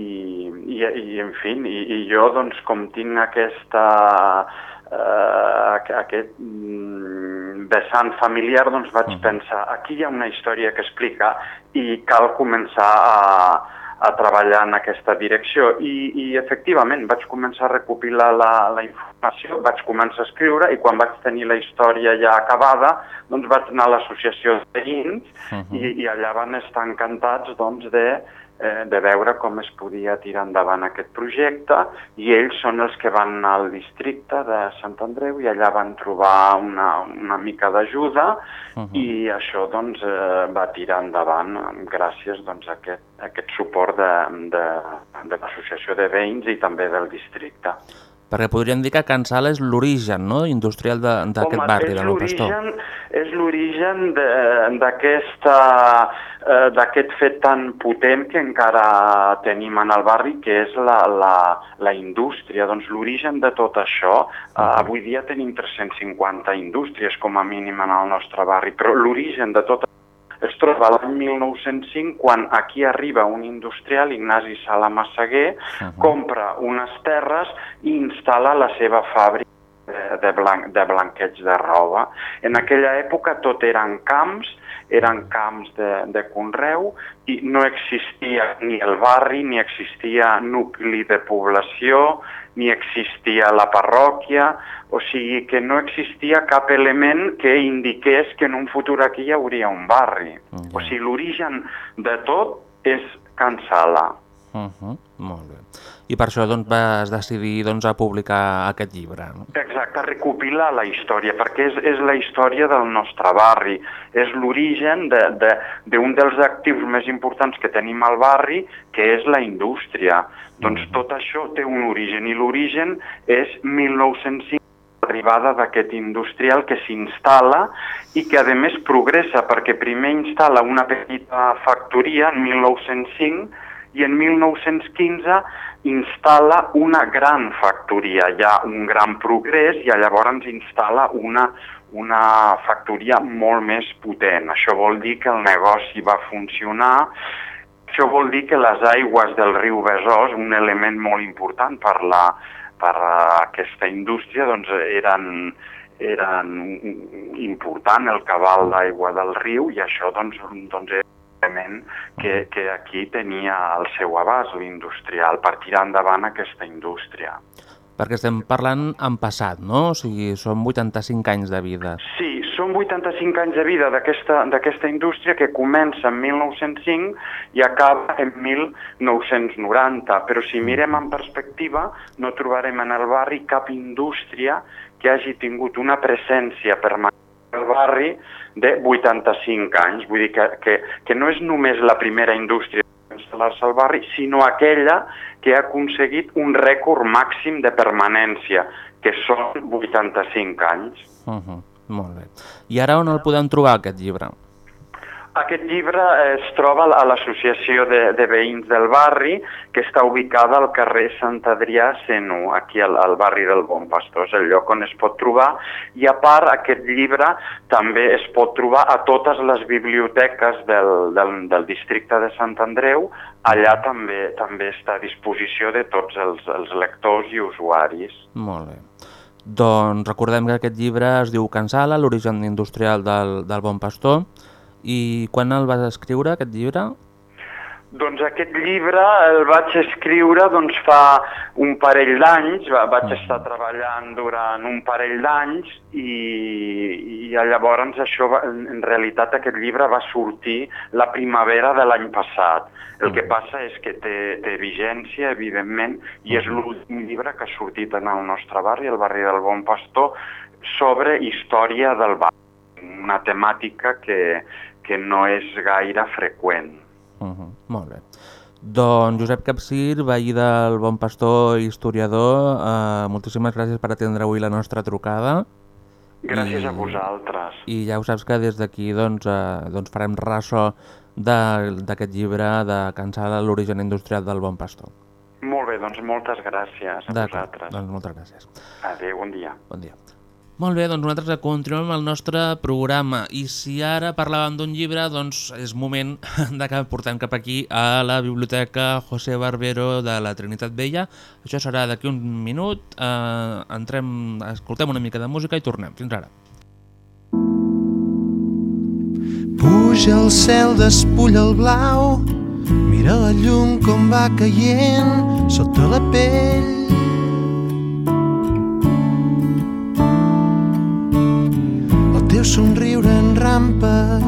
i, i en fi, i, i jo, doncs, com tinc aquesta, eh, aqu- aquest mm, vessant familiar, doncs vaig pensar, aquí hi ha una història que explica i cal començar a, a treballar en aquesta direcció. I, i efectivament vaig començar a recopilar la, la informació, vaig començar a escriure i quan vaig tenir la història ja acabada, doncs vaig anar a l'associació de veïns i, i allà van estar encantats doncs, de, eh, de veure com es podia tirar endavant aquest projecte i ells són els que van anar al districte de Sant Andreu i allà van trobar una, una mica d'ajuda i això doncs, eh, va tirar endavant gràcies doncs, a, aquest, a aquest suport de, de, de l'associació de veïns i també del districte. Perquè podríem dir que Can Sala és l'origen no? industrial de- d'aquest barri és del Bon Pastor. l'origen és l'origen de- eh, d'aquest fet tan potent que encara tenim en el barri, que és la, la, la indústria. Doncs l'origen de tot això, eh, avui dia tenim 350 indústries com a mínim en el nostre barri, però l'origen de tot es troba l'any 1905 quan aquí arriba un industrial, Ignasi Sala Massaguer, compra unes terres i instal·la la seva fàbrica de, de, blan de blanqueig de roba. En aquella època tot eren camps, eren camps de, de conreu i no existia ni el barri, ni existia nucli de població, ni existia la parròquia, o sigui que no existia cap element que indiqués que en un futur aquí hi hauria un barri. O sigui, l'origen de tot és Can Sala. Uh -huh. Molt bé. I per això doncs, vas decidir doncs, a publicar aquest llibre. No? Exacte, recopilar la història, perquè és, és la història del nostre barri, és l'origen d'un de, de, dels actius més importants que tenim al barri, que és la indústria. Doncs tot això té un origen, i l'origen és 1905, l'arribada d'aquest industrial que s'instal·la i que, a més, progressa, perquè primer instal·la una petita factoria en 1905 i en 1915 instal·la una gran factoria, hi ha un gran progrés i llavors instal·la una, una factoria molt més potent. Això vol dir que el negoci va funcionar, això vol dir que les aigües del riu Besòs, un element molt important per, la, per aquesta indústria, doncs eren, eren important el cabal d'aigua del riu i això doncs, doncs era element que, que aquí tenia el seu abast, l'industrial, per tirar endavant aquesta indústria. Perquè estem parlant en passat, no? O sigui, són 85 anys de vida. Sí, són 85 anys de vida d'aquesta indústria que comença en 1905 i acaba en 1990, però si mirem en perspectiva no trobarem en el barri cap indústria que hagi tingut una presència permanent al barri de 85 anys. Vull dir que, que, que no és només la primera indústria instal·lar-se al barri, sinó aquella que ha aconseguit un rècord màxim de permanència, que són 85 anys. Uh -huh. Molt bé. I ara on el podem trobar, aquest llibre? Aquest llibre es troba a l'Associació de, de Veïns del Barri, que està ubicada al carrer Sant Adrià 101, aquí al, al barri del Bon Pastor, és el lloc on es pot trobar, i a part aquest llibre també es pot trobar a totes les biblioteques del, del, del districte de Sant Andreu, allà també també està a disposició de tots els, els lectors i usuaris. Molt bé. Doncs recordem que aquest llibre es diu Cansala, l'origen industrial del, del Bon Pastor. I quan el vas escriure, aquest llibre? Doncs aquest llibre el vaig escriure doncs, fa un parell d'anys, va- vaig estar treballant durant un parell d'anys i, i llavors això va, en, en realitat aquest llibre va sortir la primavera de l'any passat. El que passa és que té, té vigència, evidentment, i és l'últim llibre que ha sortit en el nostre barri, el barri del Bon Pastor, sobre història del barri, una temàtica que, que no és gaire freqüent. Uh -huh. Molt bé. Doncs Josep Capcir, veí del Bon Pastor i historiador, eh, moltíssimes gràcies per atendre avui la nostra trucada. Gràcies I- a vosaltres. I ja ho saps que des d'aquí doncs, eh, doncs farem ressò d'aquest llibre de Cansada l'origen industrial del Bon Pastor. Molt bé, doncs moltes gràcies a vosaltres. doncs moltes gràcies. Adéu, bon dia. Bon dia. Molt bé, doncs nosaltres continuem el nostre programa i si ara parlàvem d'un llibre, doncs és moment de que portem cap aquí a la Biblioteca José Barbero de la Trinitat Vella. Això serà d'aquí un minut, eh, entrem, escoltem una mica de música i tornem. Fins ara. Puja el cel, despulla el blau, mira la llum com va caient sota la pell. Somriure en rampa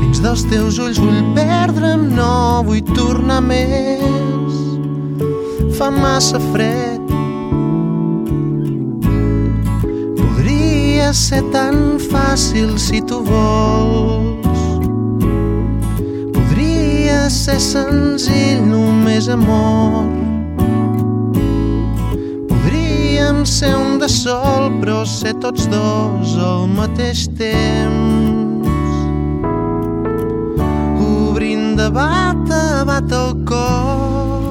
dins dels teus ulls vull perdre'm, no vull tornar més. Fa massa fred. Podria ser tan fàcil si tu vols. Podria ser senzill, només amor. Podria ser un de sol, però ser tots dos al mateix temps. Obrint de bat a bat el cor.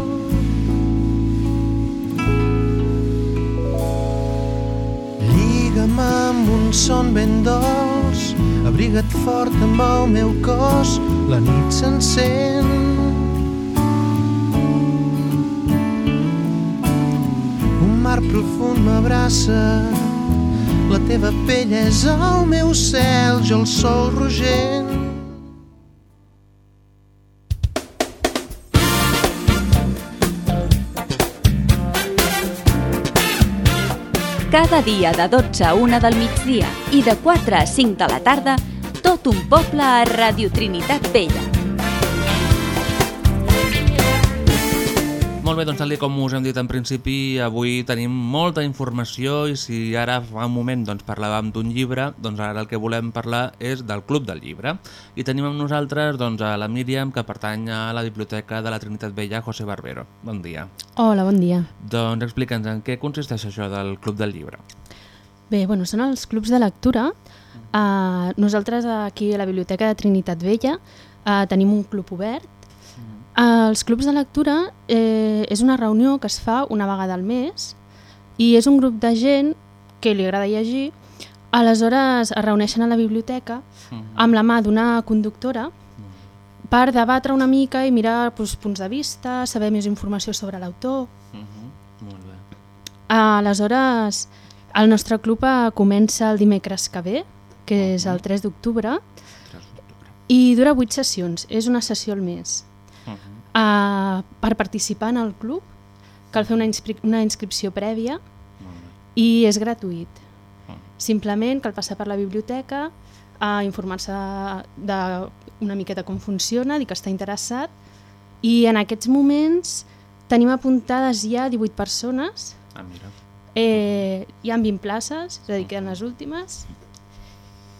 Lliga'm amb un son ben dolç, abriga't fort amb el meu cos, la nit s'encén. Profund m'abraça, la teva pell és el meu cel, jo el sol rogent. Cada dia de 12 a 1 del migdia i de 4 a 5 de la tarda, tot un poble a Radio Trinitat Vella. Molt bé, doncs tal com us hem dit en principi, avui tenim molta informació i si ara fa un moment doncs, parlàvem d'un llibre, doncs ara el que volem parlar és del Club del Llibre. I tenim amb nosaltres doncs, a la Míriam, que pertany a la Biblioteca de la Trinitat Vella José Barbero. Bon dia. Hola, bon dia. Doncs explica'ns en què consisteix això del Club del Llibre. Bé, bueno, són els clubs de lectura. Uh, nosaltres aquí a la Biblioteca de Trinitat Vella uh, tenim un club obert. Uh, els clubs de lectura eh, és una reunió que es fa una vegada al mes i és un grup de gent que li agrada llegir. Aleshores es reuneixen a la biblioteca amb la mà d'una conductora per debatre una mica i mirar doncs, punts de vista, saber més informació sobre l'autor. Molt bé. Aleshores, el nostre club eh, comença el dimecres que ve, que és el 3 d'octubre, i dura 8 sessions, és una sessió al mes. Uh, per participar en el club cal fer una, inscri una inscripció prèvia i és gratuït. Simplement cal passar per la biblioteca, a informar-se una miqueta com funciona, dir que està interessat i en aquests moments tenim apuntades ja 18 persones Ah, mira. Eh, hi ha 20 places, és a dir, queden les últimes.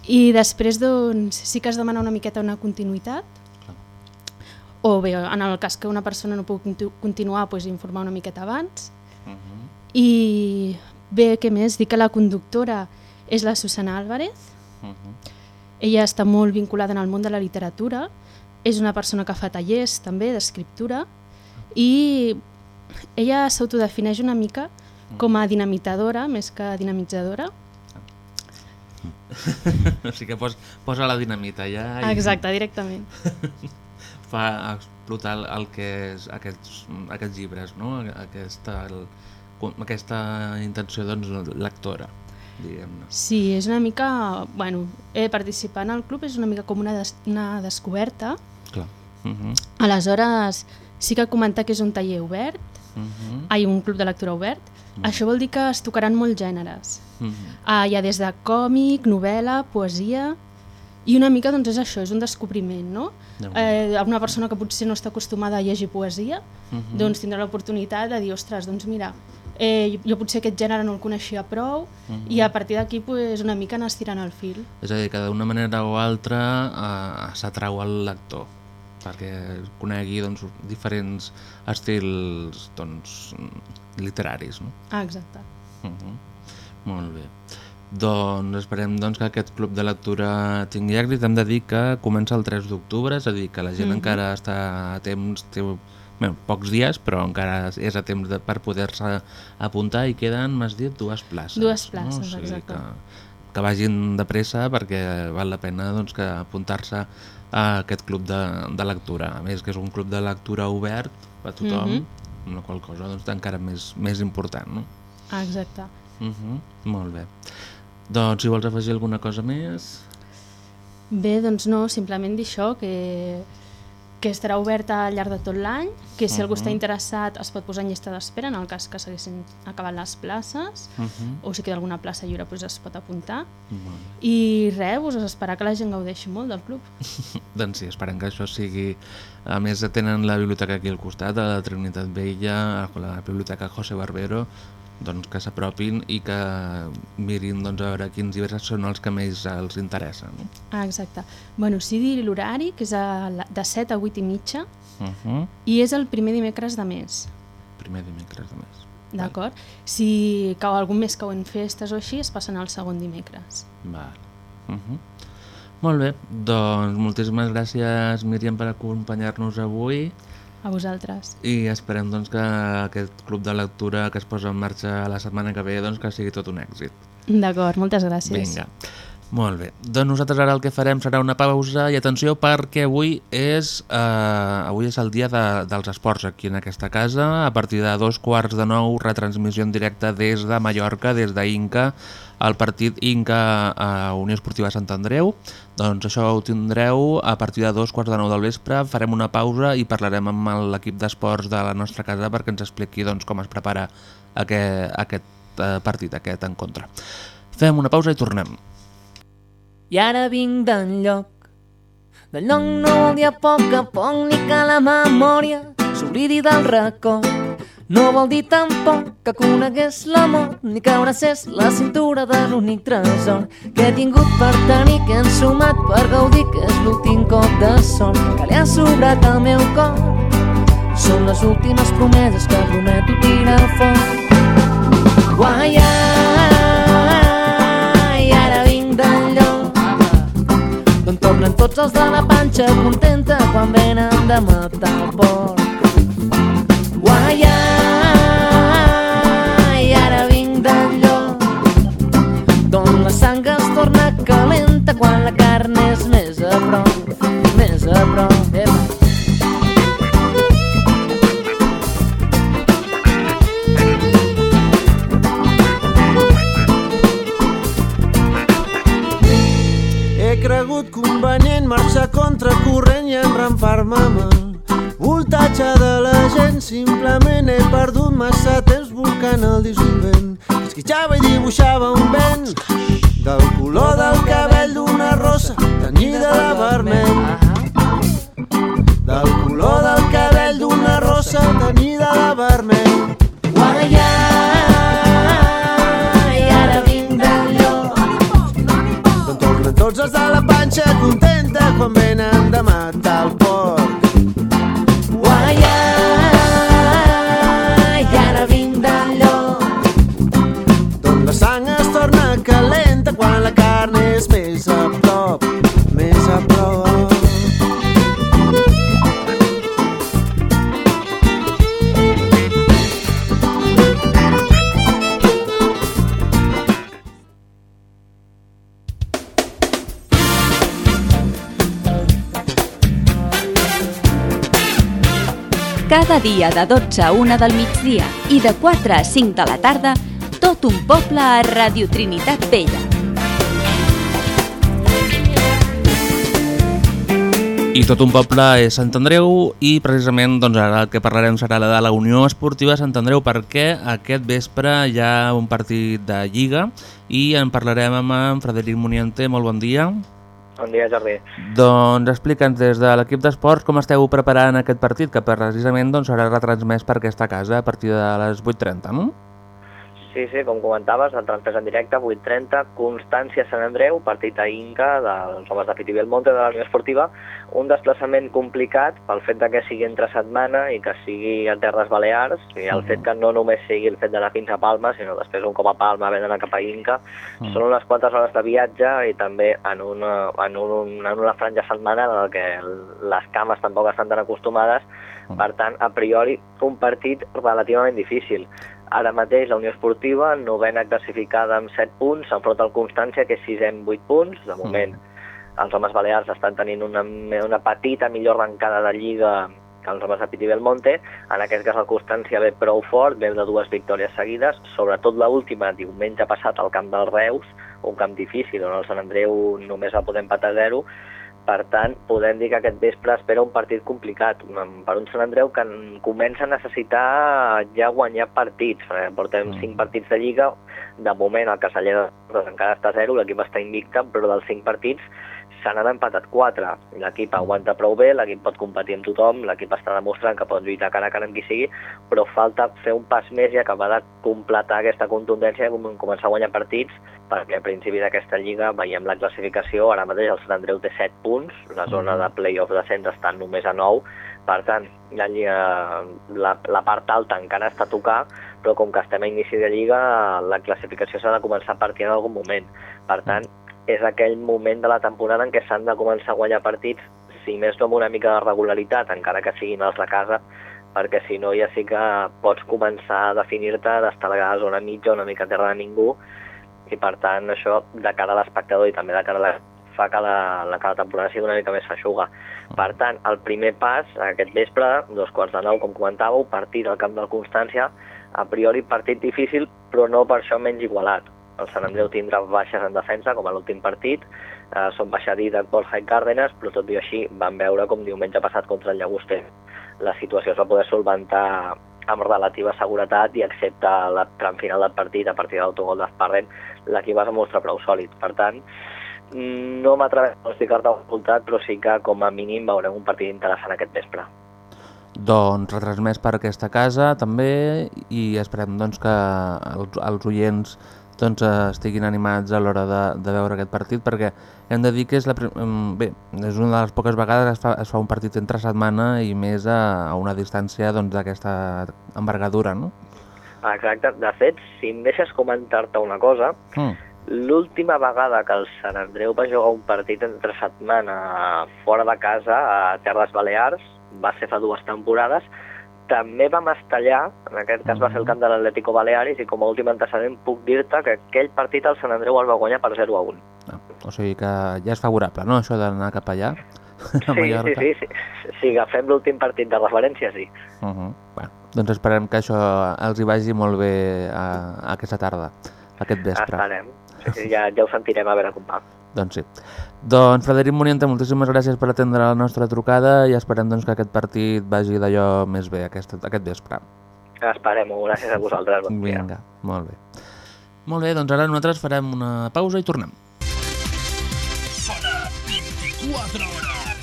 I després doncs, sí que es demana una miqueta una continuïtat. O bé, en el cas que una persona no pugui conti- continuar, doncs, informar una miqueta abans. I bé, què més? Dir que la conductora és la Susana Álvarez. Ella està molt vinculada en el món de la literatura. És una persona que fa tallers també d'escriptura i ella s'autodefineix una mica com a dinamitadora més que dinamitzadora. o sigui que pos, posa la dinamita ja i Exacte, directament. fa explotar el, el que és aquests, aquests llibres, no? Aquesta, el, aquesta intenció doncs, lectora, diguem-ne. Sí, és una mica... Bueno, eh, participar en el club és una mica com una, des, una descoberta. Clar. Uh -huh. Aleshores, sí que comentar que és un taller obert, Uh -huh. ai, un club de lectura obert. Això vol dir que es tocaran molts gèneres. Uh -huh. Uh, hi ha des de còmic, novel·la, poesia... I una mica doncs és això, és un descobriment, no? Eh, una persona que potser no està acostumada a llegir poesia, Mhm. doncs tindrà l'oportunitat de dir, ostres, doncs mira, eh, jo potser aquest gènere no el coneixia prou Mhm. i a partir d'aquí pues, una mica anar estirant el fil. És a dir, que d'una manera o altra eh, s'atrau al lector perquè conegui doncs, diferents estils doncs, literaris. No? Ah, exacte. Uh -huh. Molt bé. Doncs esperem doncs, que aquest club de lectura tingui èxit. Hem de dir que comença el 3 d'octubre, és a dir, que la gent Mhm. encara està a temps, té bé, pocs dies, però encara és a temps de, per poder-se apuntar i queden, m'has dit, dues places. Dues places, no? o sigui exacte. Que, que vagin de pressa perquè val la pena doncs, que apuntar-se a aquest club de, de lectura. A més, que és un club de lectura obert a tothom, Mhm. amb la qual cosa doncs, encara més, més important. No? Exacte. Uh -huh. Molt bé. Doncs si vols afegir alguna cosa més... Bé, doncs no, simplement dir això, que, que estarà oberta al llarg de tot l'any, que si algú Mhm. està interessat es pot posar en llista d'espera en el cas que s'haguessin acabat les places, Mhm. o si queda alguna plaça lliure doncs es pot apuntar. Molt I res, pues, esperar que la gent gaudeixi molt del club. Doncs sí, esperem que això sigui... A més, tenen la biblioteca aquí al costat, a la Trinitat Vella, a la biblioteca José Barbero, doncs que s'apropin i que mirin doncs, a veure quins llibres són els que més els interessen. No? Ah, exacte. Bueno, sí dir l'horari, que és a la, de 7 a 8 i mitja, Uh -huh. i és el primer dimecres de mes. Primer dimecres de mes. D'acord? Si cau algun mes cau en festes o així, es passen al segon dimecres. Val. Uh -huh. Molt bé, doncs moltíssimes gràcies Míriam per acompanyar-nos avui A vosaltres. i esperem doncs, que aquest club de lectura que es posa en marxa la setmana que ve doncs, que sigui tot un èxit. D'acord, moltes gràcies. Vinga. Molt bé. Doncs nosaltres ara el que farem serà una pausa i atenció perquè avui és, eh, avui és el dia de, dels esports aquí en aquesta casa. A partir de dos quarts de nou, retransmissió en directe des de Mallorca, des d'Inca, el partit Inca a Unió Esportiva Sant Andreu. Doncs això ho tindreu a partir de dos quarts de nou del vespre. Farem una pausa i parlarem amb l'equip d'esports de la nostra casa perquè ens expliqui doncs, com es prepara aquest, aquest eh, partit, aquest encontre. Fem una pausa i tornem. I ara vinc d'enlloc del lloc no vol dir a poc a poc ni que la memòria s'oblidi del record no vol dir tampoc que conegués l'amor ni que abracés la cintura de l'únic tresor que he tingut per tenir, que he ensumat per gaudir, que és l'últim cop de sort que li ha sobrat al meu cor. Són les últimes promeses que prometo tirar fort. Guai, tots els de la panxa contenta quan venen de matar el porc. Guai, ai, ara vinc d'enlloc d'on la sang es torna calenta quan la carn és més a prop, més a prop. Marxar contra corrent i enrampar-me voltatge de la gent simplement he perdut massa temps buscant el dissolvent. Esquitxava i dibuixava un vent del color del cabell d'una rosa tenyida de vermell. Del color del cabell d'una rosa tenyida de vermell. Guai, panxa contenta quan venen de matar el porc Cada dia de 12 a 1 del migdia i de 4 a 5 de la tarda, tot un poble a Radio Trinitat Vella. I tot un poble és Sant Andreu i precisament doncs, ara el que parlarem serà la de la Unió Esportiva Sant Andreu perquè aquest vespre hi ha un partit de Lliga i en parlarem amb en Frederic Muniente. Molt bon dia. Bon dia, Jordi. Doncs explica'ns des de l'equip d'esports com esteu preparant aquest partit que precisament doncs, serà retransmès per aquesta casa a partir de les 8.30, no? Sí, sí, com comentaves, el transmès en directe, 8.30, Constància Sant Andreu, partit a Inca dels homes de Fiti Belmonte de la Unió Esportiva, un desplaçament complicat pel fet de que sigui entre setmana i que sigui a Terres Balears, i el fet que no només sigui el fet d'anar fins a Palma, sinó després un cop a Palma haver d'anar cap a Inca, Mm. són unes quantes hores de viatge i també en una, en un, en una franja setmanal en què les cames tampoc estan tan acostumades, per tant, a priori, un partit relativament difícil. Ara mateix la Unió Esportiva, novena classificada amb 7 punts, s'enfronta al Constància, que és sisè amb 8 punts. De moment, els homes balears estan tenint una, una petita millor arrencada de Lliga que els homes de Piti Belmonte. En aquest cas el Constància ve prou fort, ve de dues victòries seguides, sobretot la última diumenge passat al camp del Reus, un camp difícil on el Sant Andreu només va poder empatar a 0, per tant, podem dir que aquest vespre espera un partit complicat mm, per un Sant Andreu que en- comença a necessitar ja guanyar partits. Portem cinc partits de Lliga, de moment el Castellera encara està a zero, l'equip està invicte, però dels cinc partits se n'han empatat quatre. L'equip aguanta prou bé, l'equip pot competir amb tothom, l'equip està demostrant que pot lluitar cara a cara amb qui sigui, però falta fer un pas més i acabar de completar aquesta contundència i com- començar a guanyar partits, perquè al principi d'aquesta lliga veiem la classificació, ara mateix el Sant Andreu té 7 punts, la zona de play-off descens està només a 9, Per tant, la, lliga, la, la part alta encara està a tocar, però com que estem a inici de lliga, la classificació s'ha de començar a partir en algun moment. Per tant, és aquell moment de la temporada en què s'han de començar a guanyar partits, si més no amb una mica de regularitat, encara que siguin els de casa, perquè si no ja sí que pots començar a definir-te d'estar a la zona mitja, una mica a terra de ningú, i per tant això de cara a l'espectador i també de cara a la fa que la, la, que la temporada sigui una mica més feixuga. Per tant, el primer pas, aquest vespre, dos quarts de nou, com comentàveu, partit al camp del Constància, a priori partit difícil, però no per això menys igualat. El Sant Andreu tindrà baixes en defensa, com a l'últim partit, eh, són baixa Didac, Borja i Cárdenas, però tot i així van veure com diumenge passat contra el Llagoster la situació es va poder solventar amb relativa seguretat i excepte la tram final del partit a partir de l'autogol d'Esparren l'equip es mostra prou sòlid. Per tant, no m'atreveixo a pronosticar-te el resultat, però sí que com a mínim veurem un partit interessant aquest vespre. Doncs retransmès per aquesta casa també i esperem doncs, que els, els oients doncs, eh, estiguin animats a l'hora de, de veure aquest partit perquè hem de dir que és, la, bé, és una de les poques vegades que es fa, es fa un partit entre setmana i més a, a una distància doncs, d'aquesta doncs, envergadura, no? Exacte. De fet, si em deixes comentar-te una cosa, Mm. l'última vegada que el Sant Andreu va jugar un partit entre setmana fora de casa a Terres Balears, va ser fa dues temporades, també vam estar allà, en aquest cas va ser el camp de l'Atlético Balearis, i com a últim antecedent puc dir-te que aquell partit el Sant Andreu el va guanyar per 0 a 1. O sigui que ja és favorable, no?, això d'anar cap allà. Sí, sí, sí, sí. Si agafem l'últim partit de referència, sí. Uh -huh. bueno, doncs esperem que això els hi vagi molt bé a, a aquesta tarda, aquest vespre. Estarem. Sí, sí, ja, ja ho sentirem a veure com va. Doncs sí. Doncs Frederic Moniente, moltíssimes gràcies per atendre la nostra trucada i esperem doncs, que aquest partit vagi d'allò més bé aquest, aquest vespre. Esperem-ho. Gràcies a vosaltres. Bon. Vinga, molt bé. Molt bé, doncs ara nosaltres farem una pausa i tornem.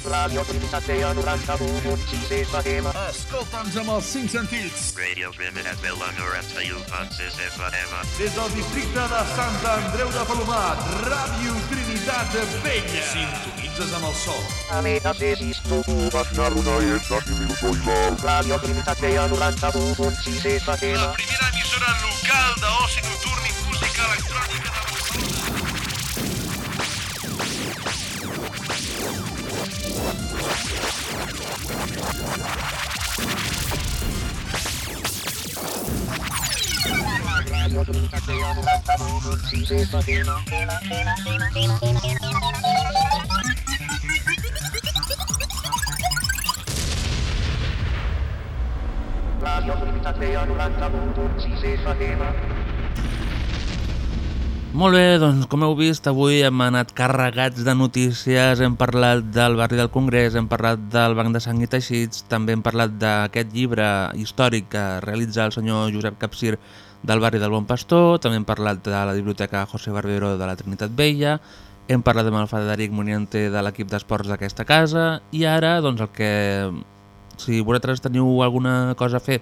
Radio Trinitat Vella 91.6 FM. Escolta'ns amb els cinc sentits. Radio Trinitat Vella 91.6 FM. Des del districte de Sant Andreu de Palomat, Ràdio Trinitat Vella. Sintonitzes amb el sol. Radio Trinitat Vella 91.6 FM. La primera emissora local d'oci nocturn i música electrònica de Radio Trinitat Vella 91.6 FM. Radio Trinitat Vella 91.6 FM. Molt bé, doncs com heu vist, avui hem anat carregats de notícies, hem parlat del barri del Congrés, hem parlat del Banc de Sang i Teixits, també hem parlat d'aquest llibre històric que realitza el senyor Josep Capcir del barri del Bon Pastor, també hem parlat de la biblioteca José Barbero de la Trinitat Vella, hem parlat amb el Frederic Moniente de l'equip d'esports d'aquesta casa i ara, doncs el que si vosaltres teniu alguna cosa a fer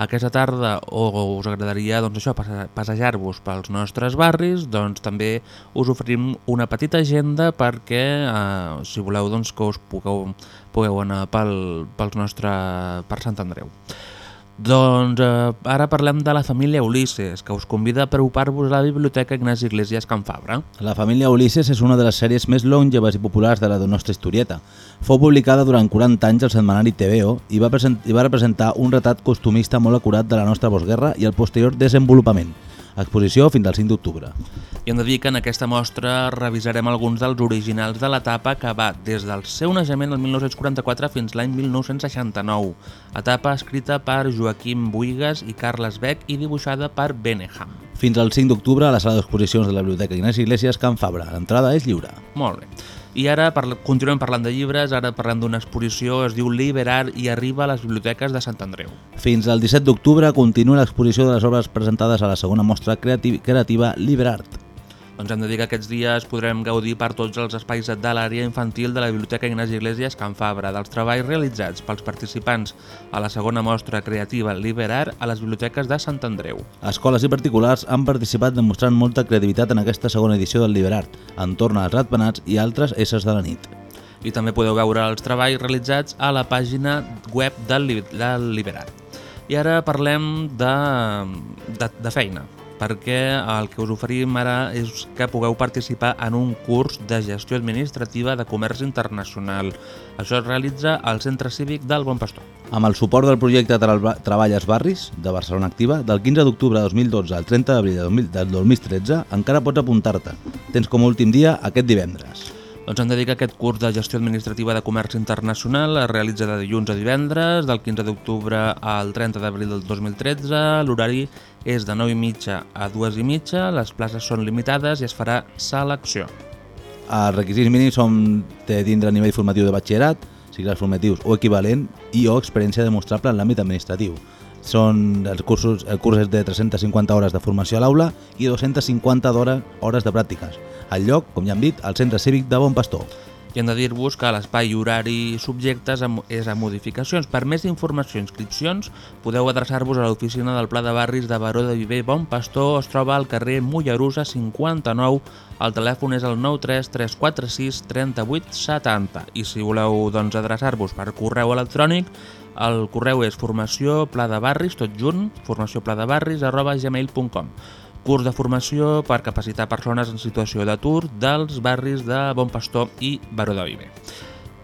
aquesta tarda o us agradaria doncs això passe- passejar-vos pels nostres barris, doncs també us oferim una petita agenda perquè eh, si voleu doncs que us pugueu, pugueu anar pel, pels nostre, per Sant Andreu. Doncs eh, ara parlem de la família Ulisses, que us convida a preocupar-vos a la Biblioteca Ignasi Iglesias Can Fabra. La família Ulisses és una de les sèries més longeves i populars de la nostra historieta. Fou publicada durant 40 anys al setmanari TVO i va, i va representar un retrat costumista molt acurat de la nostra postguerra i el posterior desenvolupament. Exposició fins al 5 d'octubre. I hem de dir que en aquesta mostra revisarem alguns dels originals de l'etapa que va des del seu naixement el 1944 fins l'any 1969. Etapa escrita per Joaquim Buigas i Carles Beck i dibuixada per Beneham. Fins al 5 d'octubre a la sala d'exposicions de la Biblioteca Ignasi Iglesias Can Fabra. L'entrada és lliure. Molt bé. I ara parla, continuem parlant de llibres, ara parlem d'una exposició, es diu Liberar i arriba a les biblioteques de Sant Andreu. Fins al 17 d'octubre continua l'exposició de les obres presentades a la segona mostra creativ creativa Liberart. Doncs hem de dir que aquests dies podrem gaudir per tots els espais de l'àrea infantil de la Biblioteca Ignasi Iglesias Can Fabra dels treballs realitzats pels participants a la segona mostra creativa Liberar a les biblioteques de Sant Andreu. Escoles i particulars han participat demostrant molta creativitat en aquesta segona edició del Liberart, entorn als ratpenats i altres éssers de la nit. I també podeu veure els treballs realitzats a la pàgina web del, del Liberat. I ara parlem de, de, de feina, perquè el que us oferim ara és que pugueu participar en un curs de gestió administrativa de comerç internacional. Això es realitza al Centre Cívic del Bon Pastor. Amb el suport del projecte Treballes Barris de Barcelona Activa, del 15 d'octubre de 2012 al 30 d'abril de 2000 del 2013, encara pots apuntar-te. Tens com a últim dia aquest divendres. Doncs hem de dir que aquest curs de gestió administrativa de comerç internacional es realitza de dilluns a divendres, del 15 d'octubre al 30 d'abril del 2013. L'horari és de 9 i mitja a 2 i mitja, les places són limitades i es farà selecció. Els requisits mínims són de tindre nivell formatiu de batxillerat, cicles formatius o equivalent i o experiència demostrable en l'àmbit administratiu. Són els cursos, el curs és de 350 hores de formació a l'aula i 250 d'hora- hores de pràctiques. El lloc, com ja hem dit, al Centre Cívic de Bon Pastor. I hem de dir-vos que l'espai i horari subjectes és a modificacions. Per més informació i inscripcions podeu adreçar-vos a l'oficina del Pla de Barris de Baró de Viver Bon Pastor. Es troba al carrer Mollerussa 59. El telèfon és el 93 346 38 70. I si voleu doncs, adreçar-vos per correu electrònic, el correu és formació pla de barris, tot junt, formaciópladebarris arroba gmail.com curs de formació per capacitar persones en situació d'atur dels barris de Bon Pastor i Baró de Viver.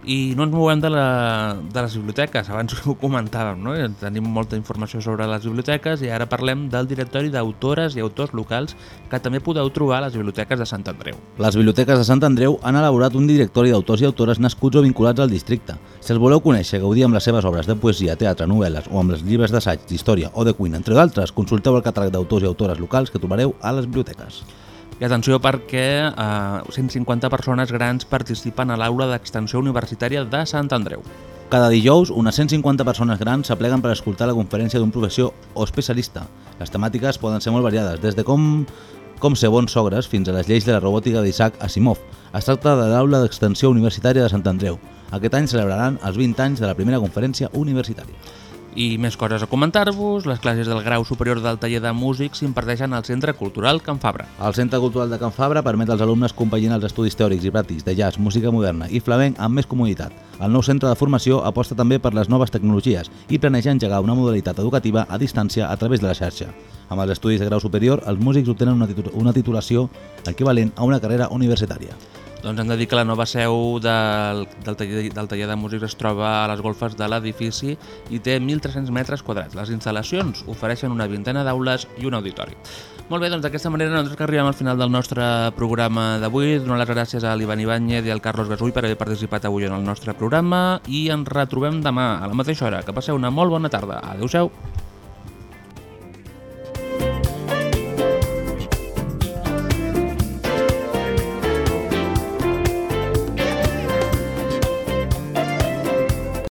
I no ens movem de, la, de les biblioteques, abans ho comentàvem, no? tenim molta informació sobre les biblioteques i ara parlem del directori d'autores i autors locals que també podeu trobar a les biblioteques de Sant Andreu. Les biblioteques de Sant Andreu han elaborat un directori d'autors i autores nascuts o vinculats al districte. Si els voleu conèixer, gaudir amb les seves obres de poesia, teatre, novel·les o amb els llibres d'assaig, d'història o de cuina, entre d'altres, consulteu el catàleg d'autors i autores locals que trobareu a les biblioteques. I atenció perquè eh, 150 persones grans participen a l'aula d'extensió universitària de Sant Andreu. Cada dijous, unes 150 persones grans s'apleguen per escoltar la conferència d'un professor o especialista. Les temàtiques poden ser molt variades, des de com, com ser bons sogres fins a les lleis de la robòtica d'Isaac Asimov. Es tracta de l'aula d'extensió universitària de Sant Andreu. Aquest any celebraran els 20 anys de la primera conferència universitària. I més coses a comentar-vos, les classes del grau superior del taller de músics s'imparteixen al Centre Cultural Can Fabra. El Centre Cultural de Can Fabra permet als alumnes compaginar els estudis teòrics i pràctics de jazz, música moderna i flamenc amb més comoditat. El nou centre de formació aposta també per les noves tecnologies i planeja engegar una modalitat educativa a distància a través de la xarxa. Amb els estudis de grau superior, els músics obtenen una titulació equivalent a una carrera universitària. Doncs hem de dir que la nova seu del, del, taller, del taller de músics es troba a les golfes de l'edifici i té 1.300 metres quadrats. Les instal·lacions ofereixen una vintena d'aules i un auditori. Molt bé, doncs d'aquesta manera nosaltres que arribem al final del nostre programa d'avui. Donar les gràcies a l'Ivan Ibáñez i al Carlos Gasull per haver participat avui en el nostre programa i ens retrobem demà a la mateixa hora. Que passeu una molt bona tarda. Adéu-siau.